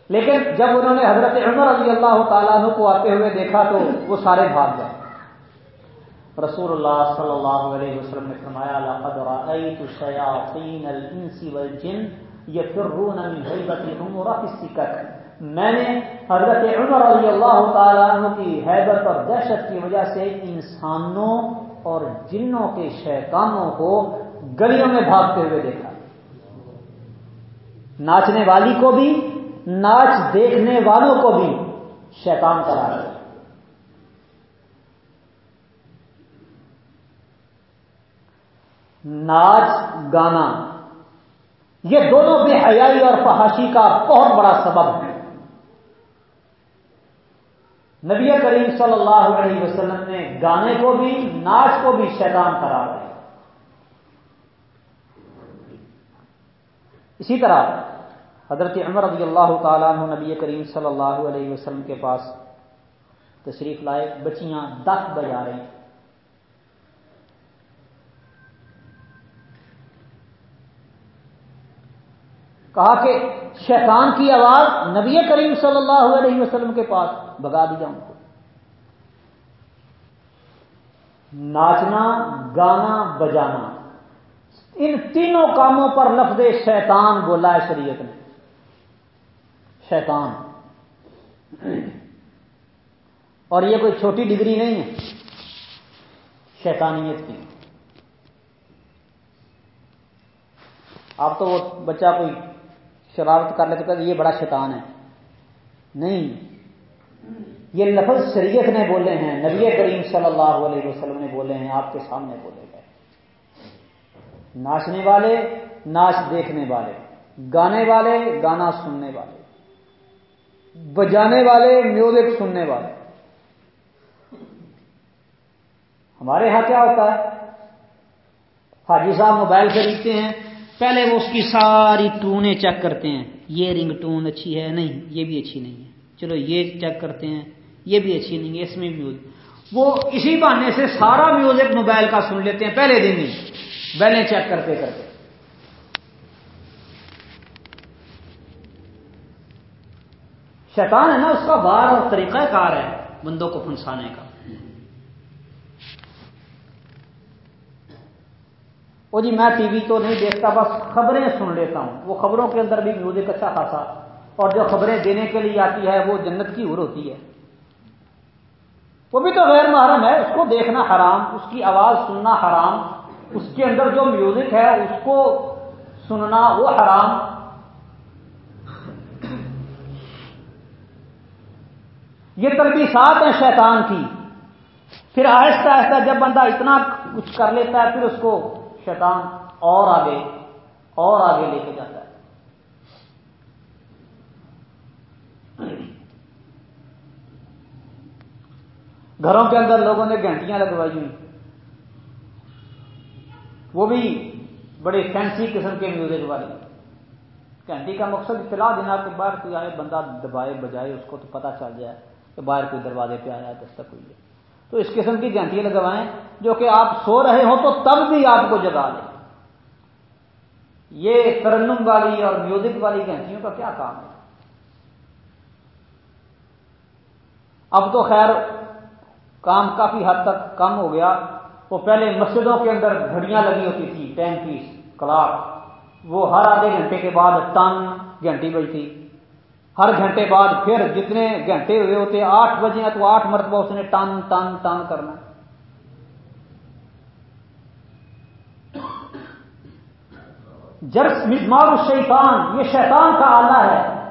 لیکن جب انہوں نے حضرت عمر رضی اللہ تعالیٰ عنہ کو آتے ہوئے دیکھا تو وہ سارے بھاگ گئے۔ رسول اللہ صلی اللہ علیہ وسلم نے فرمایا، لقد رأيت الشياطين الانس والجن يفرون من هيبة الامور في السكك. میں نے حضرت عمر رضی اللہ تعالیٰ عنہ کی حیبت اور دہشت کی وجہ سے انسانوں اور جنوں کے شیطانوں کو گلیوں میں بھاگتے ہوئے دیکھا۔ ناچنے والی کو بھی، ناچ دیکھنے والوں کو بھی شیطان کرا دیا ناچ گانا۔ یہ دونوں بے حیائی اور فحاشی کا بہت بڑا سبب ہے۔ نبی کریم صلی اللہ علیہ وسلم نے گانے کو بھی، ناچ کو بھی شیطان قرار دیا۔ اسی طرح حضرت عمر رضی اللہ تعالیٰ عنہ نبی کریم صلی اللہ علیہ وسلم کے پاس تشریف لائے، بچیاں دس بجا رہی کہا کہ شیطان کی آواز نبی کریم صلی اللہ علیہ وسلم کے پاس بگا دیا ان کو ناچنا، گانا، بجانا۔ ان تینوں کاموں پر لفظ شیطان بولا ہے شریعت نے۔ شیطان۔ اور یہ کوئی چھوٹی ڈگری نہیں ہے۔ شیطانیت کی۔ اب تو وہ بچہ کوئی شرارت کر لیتے کہ یہ بڑا شیطان ہے۔ نہیں۔ یہ لفظ شریعت نے بولے ہیں، نبی کریم صلی اللہ علیہ وسلم نے بولے ہیں، آپ کے سامنے بولے گئے۔ ناچنے والے، ناچ دیکھنے والے، گانے والے، گانا سننے والے، بجانے والے، میوزک سننے والے۔ ہمارے یہاں کیا ہوتا ہے؟ حاجی صاحب موبائل خریدتے ہیں۔ پہلے وہ اس کی ساری ٹونیں چیک کرتے ہیں، یہ رنگ ٹون اچھی ہے نہیں، یہ بھی اچھی نہیں ہے۔ چلو یہ چیک کرتے ہیں، یہ بھی اچھی نہیں ہے، اس میں میوزک وہ۔ اسی بہانے سے سارا میوزک موبائل کا سن لیتے ہیں، پہلے دن ہی۔ بیلیں چیک کرتے کرتے۔ شیطان ہے نا، اس کا بار اور طریقہ کار ہے بندوں کو پھنسانے کا۔ وہ جی میں ٹی وی تو نہیں دیکھتا، بس خبریں سن لیتا ہوں۔ وہ خبروں کے اندر بھی میوزک اچھا خاصا۔ اور جو خبریں دینے کے لیے آتی ہے، وہ جنت کی عور ہوتی ہے۔ وہ بھی تو غیر محرم ہے، اس کو دیکھنا حرام، اس کی آواز سننا حرام۔ اس کے اندر جو میوزک ہے، اس کو سننا وہ حرام۔ یہ تربیسات ہیں شیطان کی۔ پھر آہستہ آہستہ جب بندہ اتنا کچھ کر لیتا ہے، پھر اس کو شیطان اور آگے اور آگے لے کے جاتا ہے۔ گھروں کے اندر لوگوں نے گھنٹیاں لگوائی ہوئی۔ وہ بھی بڑے فینسی قسم کے میوزک والی گھنٹی کا مقصد اطلاع دینا کہ باہر کوئی آئے، بندہ دبائے، بجائے، اس کو تو پتہ چل جائے کہ باہر کوئی دروازے پہ آیا دستک ہوئی ہے۔ تو اس قسم کی گھنٹیاں لگوائیں جو کہ آپ سو رہے ہو تو تب بھی آپ کو جگا لیں یہ ترنم والی اور میوزک والی گھنٹیوں کا کیا کام ہے؟ اب تو خیر، کام کافی حد تک کم ہو گیا۔ وہ پہلے مسجدوں کے اندر گھڑیاں لگی ہوتی تھی ٹین پیس، کلاک۔ وہ ہر آدھے گھنٹے کے بعد ٹن گھنٹی بجتی۔ ہر گھنٹے بعد پھر جتنے گھنٹے ہوئے ہوتے آٹھ بجے تو آٹھ مرتبہ اس نے ٹن ٹن ٹن کرنا جرس مزمار الشیطان، یہ شیطان کا آلہ ہے۔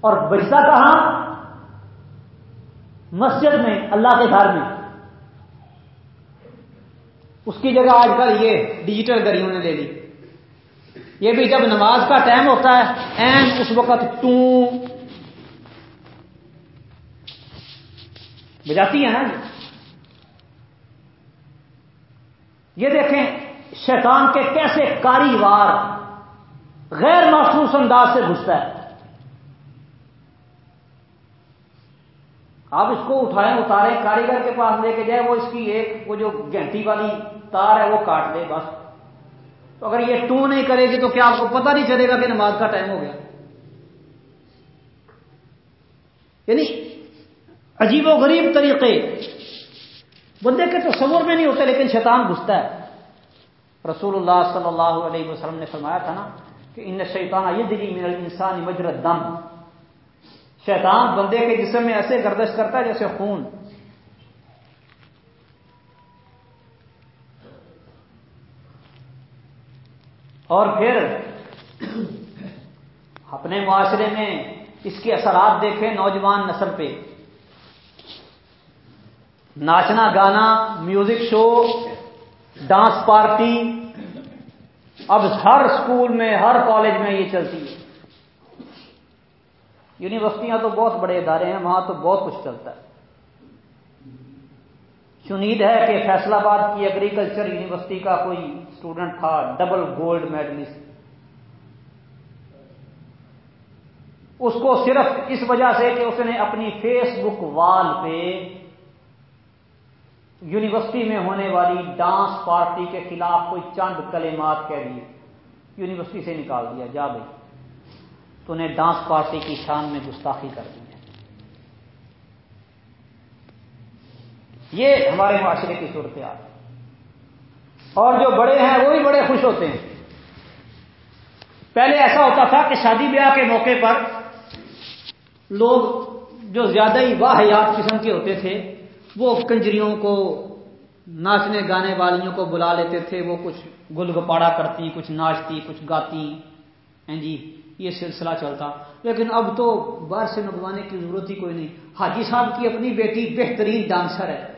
اور بجتا کہاں؟ مسجد میں، اللہ کے گھر میں۔ اس کی جگہ آج کل یہ ڈیجیٹل گڑیوں نے لے لی۔ یہ بھی جب نماز کا ٹائم ہوتا ہے این اس وقت ٹوں بجاتی ہے نا جی۔ یہ دیکھیں شیطان کے کیسے کاری وار غیر محسوس انداز سے گھستا ہے۔ آپ اس کو اٹھائیں، اتاریں، کاریگر کے پاس لے کے جائے وہ اس کی ایک، وہ جو گھنٹی والی تار ہے، وہ کاٹ دے بس۔ تو اگر یہ ٹو نہیں کرے گی تو کیا آپ کو پتہ نہیں چلے گا کہ نماز کا ٹائم ہو گیا۔ یعنی عجیب و غریب طریقے۔ بندے کے تصور میں نہیں ہوتے لیکن شیطان گھستا ہے۔ رسول اللہ صلی اللہ علیہ وسلم نے فرمایا تھا نا کہ ان شیطان یہ دلی من انسان مجرت دم شیطان بندے کے جسم میں ایسے گردش کرتا ہے جیسے خون۔ اور پھر اپنے معاشرے میں اس کے اثرات دیکھیں نوجوان نسل پہ۔ ناچنا، گانا، میوزک شو، ڈانس پارٹی، اب ہر اسکول میں، ہر کالج میں یہ چلتی ہے۔ یونیورسٹیاں تو بہت بڑے ادارے ہیں، وہاں تو بہت کچھ چلتا ہے۔ شنید ہے کہ فیصلہ آباد کی ایگریکلچر یونیورسٹی کا کوئی اسٹوڈنٹ تھا ڈبل گولڈ میڈلسٹ اس کو صرف اس وجہ سے کہ اس نے اپنی فیس بک وال پہ یونیورسٹی میں ہونے والی ڈانس پارٹی کے خلاف کوئی چند کلمات کہہ دیے یونیورسٹی سے نکال دیا جا بھائی تو نے ڈانس پارٹی کی شان میں گستاخی کر دی ہے یہ ہمارے معاشرے کی صورتحال ہے اور جو بڑے ہیں وہ بھی بڑے خوش ہوتے ہیں۔ پہلے ایسا ہوتا تھا کہ شادی بیاہ کے موقع پر لوگ جو زیادہ ہی واحیات قسم کے ہوتے تھے، وہ کنجریوں کو، ناچنے گانے والیوں کو بلا لیتے تھے۔ وہ کچھ گل گپاڑا کرتی، کچھ ناچتی، کچھ گاتی۔ ہیں جی یہ سلسلہ چلتا۔ لیکن اب تو باہر سے منگوانے کی ضرورت ہی کوئی نہیں۔ حاجی صاحب کی اپنی بیٹی بہترین ڈانسر ہے۔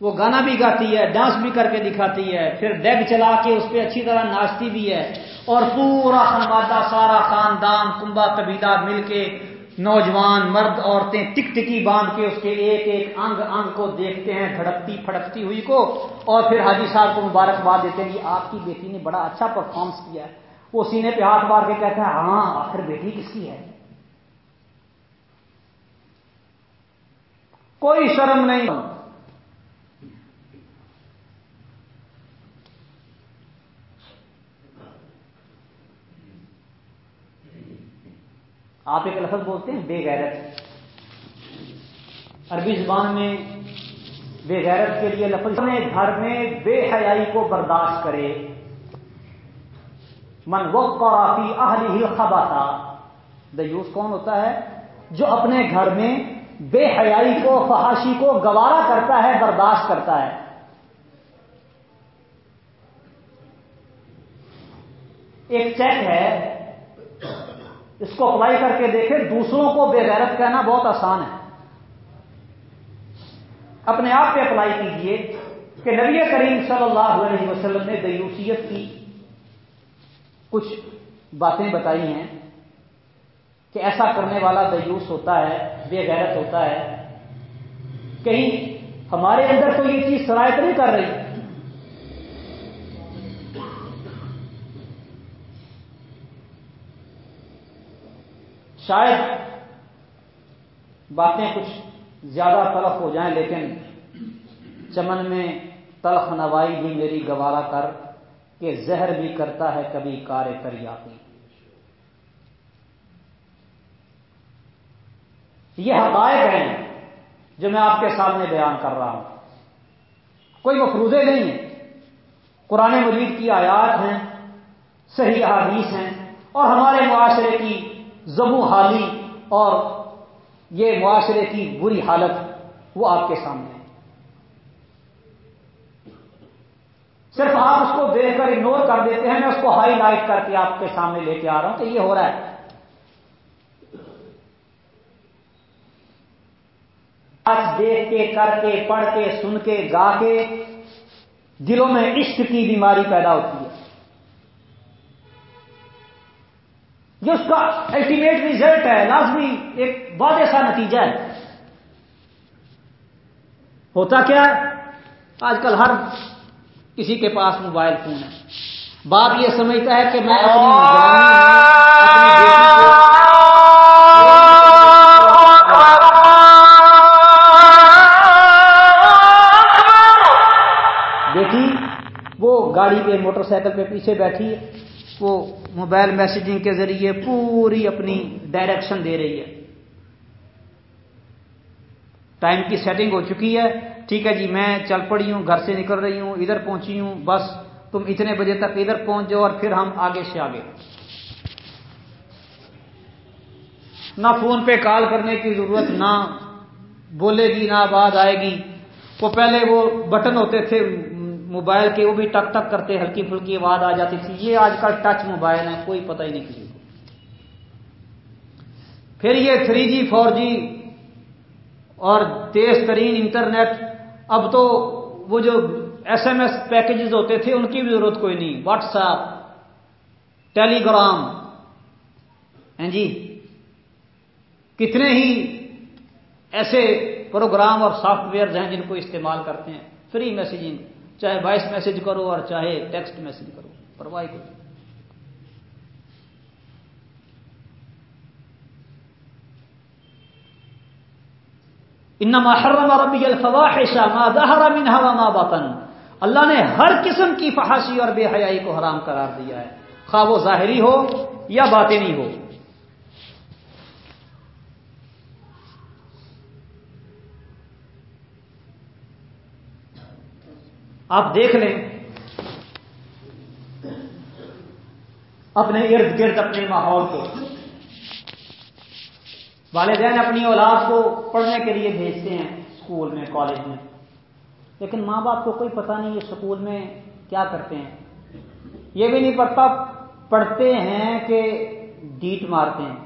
وہ گانا بھی گاتی ہے، ڈانس بھی کر کے دکھاتی ہے، پھر ڈیگ چلا کے اس پہ اچھی طرح ناچتی بھی ہے۔ اور پورا خانوادہ، سارا خاندان کنبا قبیلہ مل کے نوجوان، مرد، عورتیں ٹک ٹکی باندھ کے اس کے ایک ایک انگ انگ کو دیکھتے ہیں، دھڑکتی پھڑکتی ہوئی کو۔ اور پھر حاجی صاحب کو مبارکباد دیتے ہیں یہ آپ کی بیٹی نے بڑا اچھا پرفارمنس کیا ہے۔ وہ سینے پہ ہاتھ مار کے کہتے ہیں ہاں آخر بیٹی کس کی ہے؟ کوئی شرم نہیں۔ آپ ایک لفظ بولتے ہیں، بے غیرت۔ عربی زبان میں بے غیرت کے لیے لفظ اپنے گھر میں بے حیائی کو برداشت کرے۔ من وقت اور آفی اہل ہی خباتا دیوس کون ہوتا ہے؟ جو اپنے گھر میں بے حیائی کو، فحاشی کو گوارا کرتا ہے، برداشت کرتا ہے۔ ایک چیک ہے اس کو اپلائی کر کے دیکھیں، دوسروں کو بے غیرت کہنا بہت آسان ہے۔ اپنے آپ پہ اپلائی کیجیے کہ نبی کریم صلی اللہ علیہ وسلم نے دیوسیت کی۔ کچھ باتیں بتائی ہیں کہ ایسا کرنے والا دیوس ہوتا ہے، بے غیرت ہوتا ہے۔ کہیں ہمارے اندر تو یہ چیز شرائط نہیں کر رہی۔ شاید باتیں کچھ زیادہ تلخ ہو جائیں، لیکن چمن میں تلخ نوائی بھی میری گوارا کر کہ زہر بھی کرتا ہے کبھی کار کر یہ حقائق ہیں جو میں آپ کے سامنے بیان کر رہا ہوں۔ کوئی مفروضے نہیں ہیں۔ قرآن مجید کی آیات ہیں، صحیح احادیث ہیں اور ہمارے معاشرے کی زبو حالی اور یہ معاشرے کی بری حالت وہ آپ کے سامنے ہے۔ صرف آپ اس کو دیکھ کر اگنور کر دیتے ہیں، میں اس کو ہائی لائٹ کر کے آپ کے سامنے لے کے آ رہا ہوں کہ یہ ہو رہا ہے۔ آج دیکھ کے، کر کے، پڑھ کے، سن کے، گا کے دلوں میں عشق کی بیماری پیدا ہوتی ہے۔ یہ اس کا الٹیمیٹ ریزلٹ ہے، لازمی ایک واضح سا نتیجہ ہے۔ ہوتا کیا ہے؟ آج کل ہر کسی کے پاس موبائل فون ہے۔ باپ یہ سمجھتا ہے کہ میں اپنی اپنی بیٹی کو بیٹی وہ گاڑی پہ، موٹر سائیکل پہ پیچھے بیٹھی ہے وہ موبائل میسجنگ کے ذریعے پوری اپنی ڈائریکشن دے رہی ہے۔ ٹائم کی سیٹنگ ہو چکی ہے۔ ٹھیک ہے جی میں چل پڑی ہوں، گھر سے نکل رہی ہوں، ادھر پہنچی ہوں، بس تم اتنے بجے تک ادھر پہنچ جاؤ اور پھر ہم آگے سے آگے۔ نہ فون پہ کال کرنے کی ضرورت، نہ بولے گی، نہ آواز آئے گی۔ وہ پہلے وہ بٹن ہوتے تھے موبائل کے وہ بھی ٹک ٹک کرتے، ہلکی پھلکی آواز آ جاتی تھی۔ یہ آج کل ٹچ موبائل ہے کوئی پتہ ہی نہیں کسی کو۔ پھر یہ تھری جی فور جی اور تیز ترین انٹرنیٹ، اب تو وہ جو ایس ایم ایس پیکجز ہوتے تھے، ان کی بھی ضرورت کوئی نہیں۔ WhatsApp, Telegram. ہاں جی کتنے ہی ایسے پروگرام اور سافٹ ویئر ہیں جن کو استعمال کرتے ہیں۔ Free messaging. چاہے وائس میسج کرو اور چاہے ٹیکسٹ میسج کرو، پرواہ کرو انما حرم ربی الفواحش ما ظهر منها وما بطن۔ اللہ نے ہر قسم کی فحاشی اور بے حیائی کو حرام قرار دیا ہے۔ خواہ وہ ظاہری ہو یا باطنی ہو۔ آپ دیکھ لیں۔ اپنے ارد گرد، اپنے ماحول کو۔ والدین اپنی اولاد کو پڑھنے کے لیے بھیجتے ہیں اسکول میں، کالج میں۔ لیکن ماں باپ کو کوئی پتہ نہیں یہ اسکول میں کیا کرتے ہیں۔ یہ بھی نہیں پڑھتا پڑھتے ہیں کہ ڈیٹ مارتے ہیں۔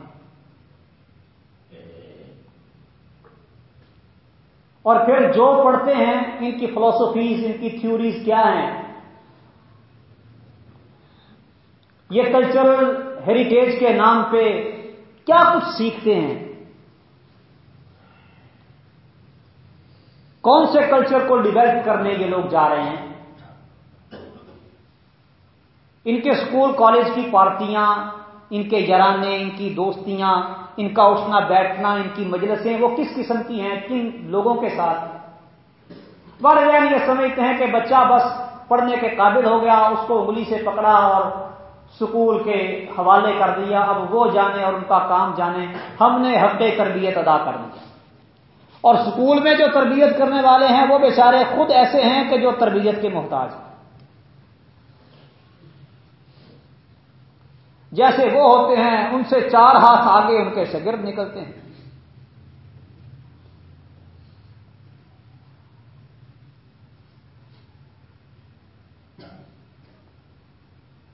اور پھر جو پڑھتے ہیں، ان کی فلاسفیز ان کی تھیوریز کیا ہیں؟ یہ کلچرل ہیریٹیج کے نام پہ کیا کچھ سیکھتے ہیں؟ کون سے کلچر کو ڈیولپ کرنے یہ لوگ جا رہے ہیں؟ ان کے اسکول کالج کی پارٹیاں ان کے جرانے ان کی دوستیاں، ان کا اٹھنا، بیٹھنا، ان کی مجلسیں، وہ کس قسم کی ہیں؟ کن لوگوں کے ساتھ؟ والدین یعنی یہ سمجھتے ہیں کہ بچہ بس پڑھنے کے قابل ہو گیا، اس کو انگلی سے پکڑا اور سکول کے حوالے کر دیا، اب وہ جانے اور ان کا کام جانے۔ ہم نے ہفتے تربیت ادا کر دی۔ اور سکول میں جو تربیت کرنے والے ہیں، وہ بیچارے خود ایسے ہیں کہ جو تربیت کے محتاج ہیں۔ جیسے وہ ہوتے ہیں، ان سے چار ہاتھ آگے ان کے شگرد نکلتے ہیں۔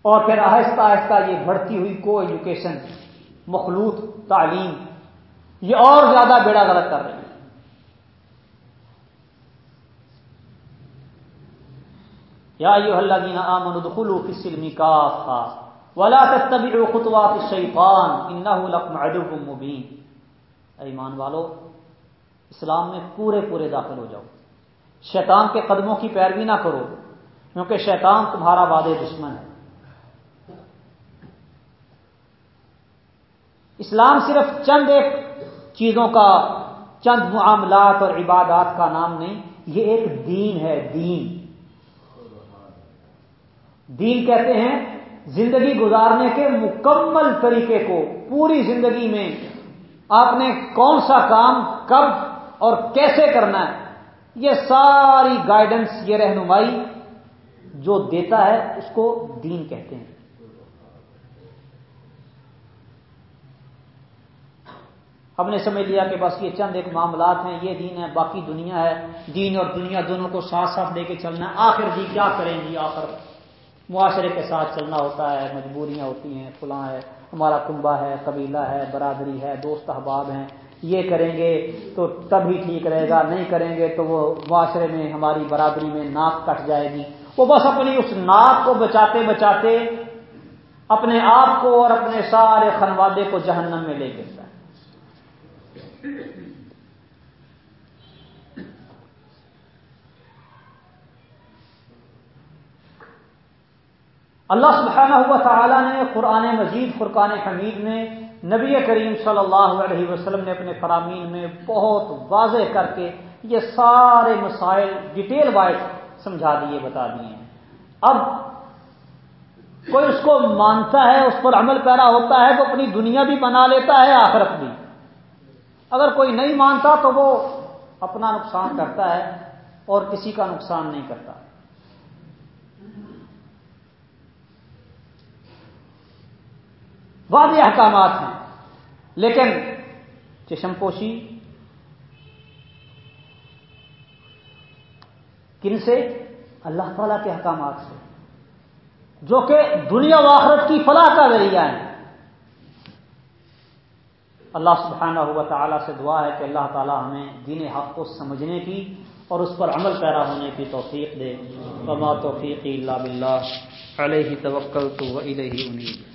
اور پھر آہستہ آہستہ یہ بڑھتی ہوئی کو ایجوکیشن، مخلوط، تعلیم، یہ اور زیادہ بیڑا غلط کر رہی ہے۔ یا ایوہ الذین آمنوا دخلوا فی السلم کافا ولا تتبعوا خطوات الشیطان انه عدو مبین ایمان والو، اسلام میں پورے پورے داخل ہو جاؤ۔ شیطان کے قدموں کی پیروی نہ کرو، کیونکہ شیطان تمہارا وعدے دشمن ہے۔ اسلام صرف چند ایک چیزوں کا، چند معاملات اور عبادات کا نام نہیں، یہ ایک دین ہے، دین۔ دین کہتے ہیں زندگی گزارنے کے مکمل طریقے کو پوری زندگی میں آپ نے کون سا کام کب اور کیسے کرنا ہے، یہ ساری گائیڈنس یہ رہنمائی جو دیتا ہے، اس کو دین کہتے ہیں۔ ہم نے سمجھ لیا کہ بس یہ چند ایک معاملات ہیں، یہ دین ہے، باقی دنیا ہے۔ دین اور دنیا دونوں کو ساتھ ساتھ لے کے چلنا ہے۔ آخر جی کیا کریں جی آخر؟ معاشرے کے ساتھ چلنا ہوتا ہے، مجبوریاں ہوتی ہیں، فلاں ہے ہمارا کنبا ہے، قبیلہ ہے، برادری ہے، دوست احباب ہیں، یہ کریں گے تو تب ہی ٹھیک رہے گا، نہیں کریں گے تو وہ معاشرے میں ہماری برادری میں ناک کٹ جائے گی۔ وہ بس اپنی اس ناک کو بچاتے بچاتے اپنے آپ کو اور اپنے سارے خنوادے کو جہنم میں لے گرتا ہے اللہ سبحانہ ہوا تعالیٰ نے قرآن مجید، فرقان حمید میں نبی کریم صلی اللہ علیہ وسلم نے اپنے فرامین میں بہت واضح کر کے یہ سارے مسائل ڈیٹیل وائز سمجھا دیے، بتا دیے اب کوئی اس کو مانتا ہے، اس پر عمل پیرا ہوتا ہے تو اپنی دنیا بھی بنا لیتا ہے، آخرت بھی۔ اگر کوئی نہیں مانتا تو وہ اپنا نقصان کرتا ہے اور کسی کا نقصان نہیں کرتا۔ واضح احکامات ہیں۔ لیکن چشم پوشی، کن سے؟ اللہ تعالی کے احکامات سے۔ جو کہ دنیا و آخرت کی فلاح کا ذریعہ ہے اللہ سبحانہ ہوا تعالیٰ سے دعا ہے کہ اللہ تعالیٰ ہمیں دین حق کو سمجھنے کی اور اس پر عمل پیرا ہونے کی توفیق دے۔ وما توفیق اللہ باللہ۔ علیہ توکل تو انیب۔